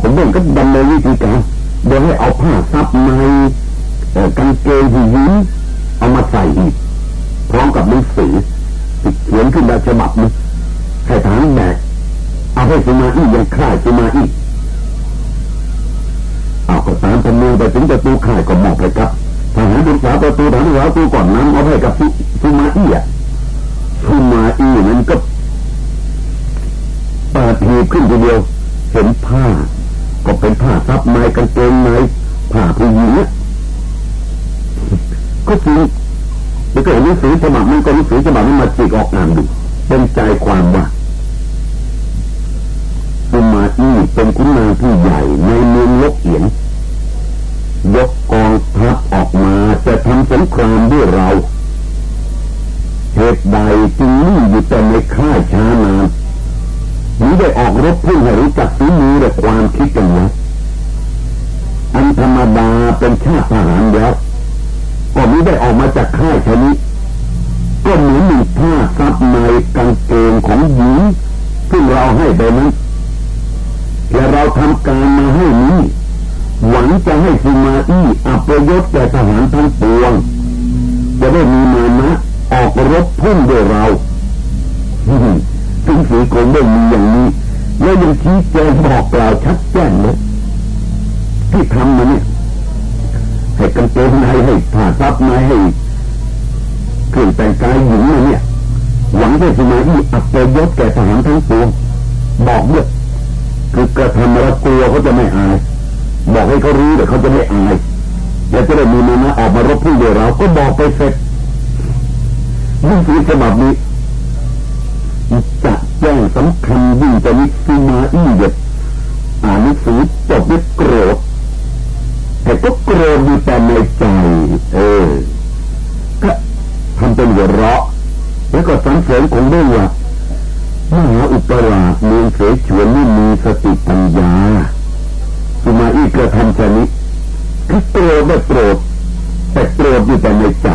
ผมเล่นก็ดำเนินวิธีการโดยให้เอาผ้าซับในกางเกงหีหินเอามาใส่อีกพร้อมกับหนังสือติดเขียนขึ้นแบบฉบับนึงให้ฐานแบกเอาให้สมาอียังค่ายสมาอีเอาก็ตามจำนวนไปถึงประตูค่ายก็มอบให้กับทหารบุษาประตูทหารประตูก่อนนั้นเอาให้กับสุมาอีอะสุมาอีนั้นก็เปิดหีบขึ้นทีเดียวเห็นผ้า ก็เป็นผ้าซับ ไม้กางเกงไม้ผ้าผู้หญิงก็จริงแล้วก็เห็นหนังสือฉบับนั้นก็หนังสือฉบับนั้นมาจีกออกอ่านดูเป็นใจความว่าสุมาอี้เป็นคุณนางที่ใหญ่ในเมืองลกเอียน ยกกองทัพออกมาจะทำสงครามด้วยเราเหตุใดจึงนิ่งอยู่แต่ในค่ายช้านานนี้ได้ออกรบเพุ่งให้รู้จักฝีมือและความคิดกันนะ อันธรรมดาเป็นชาติทหารแล้วก็ไม่ได้ออกมาจากค่ายชนิดก็เหมือนมีผ้าซับในกางเกงของหญิงซึ่งเราให้ไปนั้นและเราทำการมาให้นี้หวังจะให้สุมาอี้อัปยศแก่ทหารทั้งปวง จะได้มีมานะออกรบพุ่งด้วยเราถึงสีคงได้มีอย่างนี้แล้วยังชี้แจงบอกกล่าวชัดแจ้งเลย ที่ทำมาเนี่ย ให้กางเกงในให้ผ่าซับในให้เครื่องแต่งกายหญิงเนี่ย หวังให้สมาอี้อัปยศแก่ทหารทั้งปวงบอกเมื่อคือกระทำอะไรกลัวเขาจะไม่อาย บอกให้เขารู้แต่เขาจะไม่อายแล้วจะได้มีมานะออกมารบพุ่งเดียวเราก็บอกไปเสร็จหนังสือฉบับนี้จะแจ้งสำคัญยิ่งจะนิสมาอี้เด็ดอ่านหนังสือจบด้วยโกรธ แต่ก็โกรธอยู่แต่ในใจ เออ ก็ทำเป็นหัวเราะ แล้วก็สังเสริญคงได้ว่ามหาอุปราชเมืองเสฉวนนี่มีสติปัญญาสุมาอีกระทำชนิดคือโกรธไม่โกรธแต่โกรธอยู่แต่ในใจ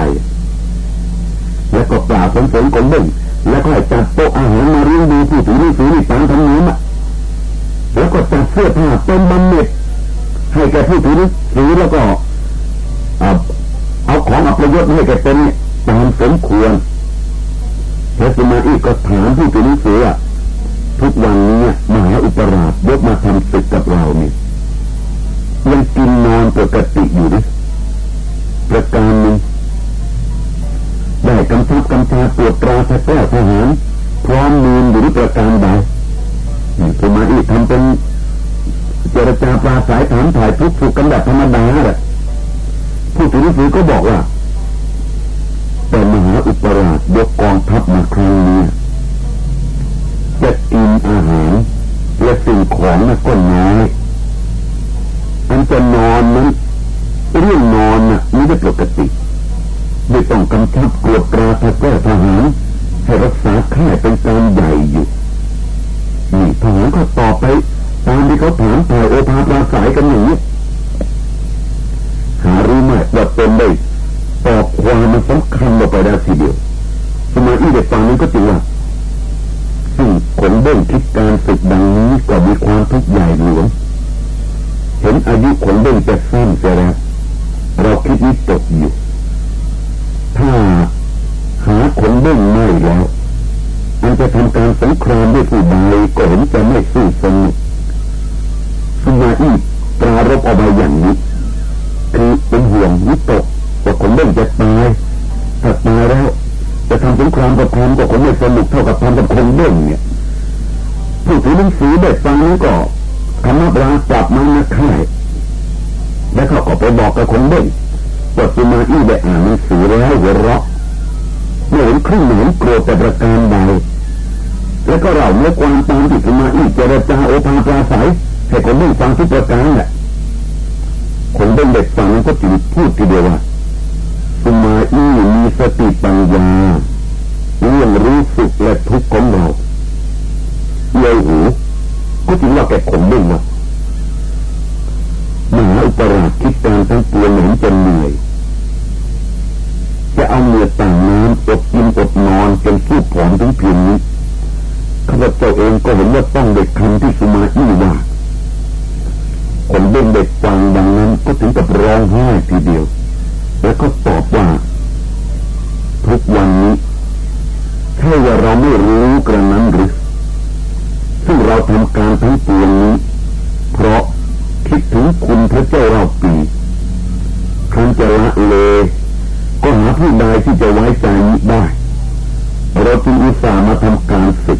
แล้วก็กล่าวสนเสริญของเบ่งแล้วก็จัดโต๊ะอาหารมาเลี้ยงดูผู้ถือหนังสือนี่ตามธรรมเนียมแล้วก็จัดเสื้อผ้าเป็นบำเหน็จ ให้แกผู้ถือถือแล้วก็เอาของอัปยศให้แกเป็นตามสมควรพระสุมาอีก็ถามผู้ถือหนังสือทุกวันนี้มหาอุปราชยกมาทำศึกกับเราเนี่ยยังกินนอนปกติอยู่นะประการหนึ่งได้กำชับกำชาตรวจตราแท้ทหารพร้อมมีนอยู่ประการใดสุมาอีทำเป็น เจรจาปราสายถามถ่ายทุกสุกกันแบบธรรมดาแหละผู้ถือหนังสือก็บอกว่า แต่มหาอุปราชยกกองทัพมาครั้งนี้จะกินอาหารและสิ่งของนะก็น้อยอันจะนอนนั้นเรื่องนอนน่ะไม่ได้ปกติไม่ต้องกำชับกวดตราทแก้ทหารให้รักษาค่ายเป็นการใหญ่อยู่นี่ทหารก็ต่อไป ตามที่เขาถามถ่ายโอภาปราสายกันอย่างนี้หารู้ไหมว่าเป็นได้ตอบความมันสำคัญลงไปได้ทีเดียว สมัยอีเด็กฟังนี้ก็จริงว่าซึ่งขนเบ้งคิดการฝึกดังนี้ก็มีความทุกข์ใหญ่หลวงเห็นอายุขนเบ้งจะสั้นเสียแล้วเราคิดนี้ตกอยู่ ถ้าหาขนเบ้งไม่แล้ว อันจะทำการสงครามด้วยผู้ใดก็เห็นจะไม่สู้สนุก สมาอีปรารบเอาไว้อย่างนี้คือเป็นห่วงวิตกว่าขนเบ้งจะตายถ้าตายแล้วจะทำสงครามกับคนก็คงไม่สนุกเท่ากับทำกับคนเบ้งเนี่ยผู้ถือหนังสือได้ฟังนี้ก็ธรรมะปราจับมันนะค่ายและเขาก็ไปบอกกับคนเด่นว่าสุมาอี้ได้อ่านหนังสือแล้วหัวเราะไม่เห็นครึ่งเหมือนโกรธแต่ประการใดแล้วก็เราเมื่อความตามที่สุมาอี้เจรจาโอภาปราศัย ให้คนเด่นฟังทุกประการแหละคนเด่นเด็กฟังก็จึงพูดทีเดียวว่าสุมาอี้มีสติปัญญาเรื่องรู้สึกและทุกข์ของเราเยหูก็จึงว่าแกขนเด่นว่ามหาอุปราชคิดการทั้งปวงเหมือนจะเหนื่อยจะเอาเนื้อต่างน้ำอดกินอดนอนจนสู้ผอมถึงเพียงนี้ข้าพเจ้าเองก็เห็นว่าต้องเด็กคำที่สุมาอี้ว่า คนเด่นเด็กฟังดังนั้น ก็ถึงกับร้องไห้ทีเดียว แล้วก็ตอบว่า ทุกวันนี้ใช่ว่าเราไม่รู้กระนั้นหรือซึ่งเราทำการทั้งปวงนี้ เพราะคิดถึงคุณพระเจ้าเราปีครั้นจะละเลย ก็หาผู้ใดที่จะไว้ใจนี้ได้เราจึงอุตส่าห์มาทำการศึก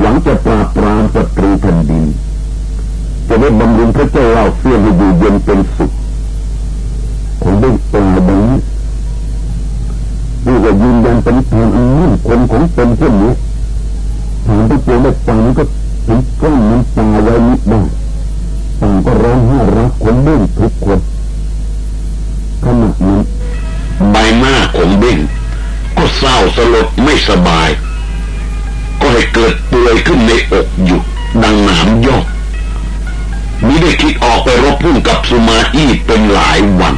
หวังจะปราบปรามศัตรูแผ่นดิน จะได้บำรุงพระเจ้าเราเสียให้อยู่เย็นเป็นสุขผมได้ตราบังนี้นี่ก็ยืนยันเป็นทางอันมั่นคงของตนเช่นนี้ถามพระเจ้าได้ฟังก็ถึงก้อนน้ำตาไว้นิดได้ต่างก็ร้องไห้รักคนเบ้งทุกคนขณะนั้นใบหน้าของเบ้งก็เศร้าสลดไม่สบาย ก็ให้เกิดป่วยขึ้นในอกอยู่ดังหนามยอก ได้คิดออกไปรบพุ่งกับสุมาอี้เป็นหลายวัน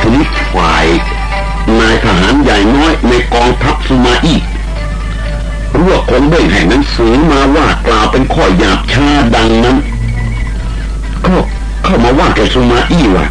ทีนี้ฝ่ายนายทหารใหญ่น้อยในกองทัพสุมาอี้รู้ว่าคงได้แห่งนั้นสือมาว่ากล่าวเป็นข้อหยาบช้าดังนั้น ก็เข้ามาว่าแกสุมาอี้ว่า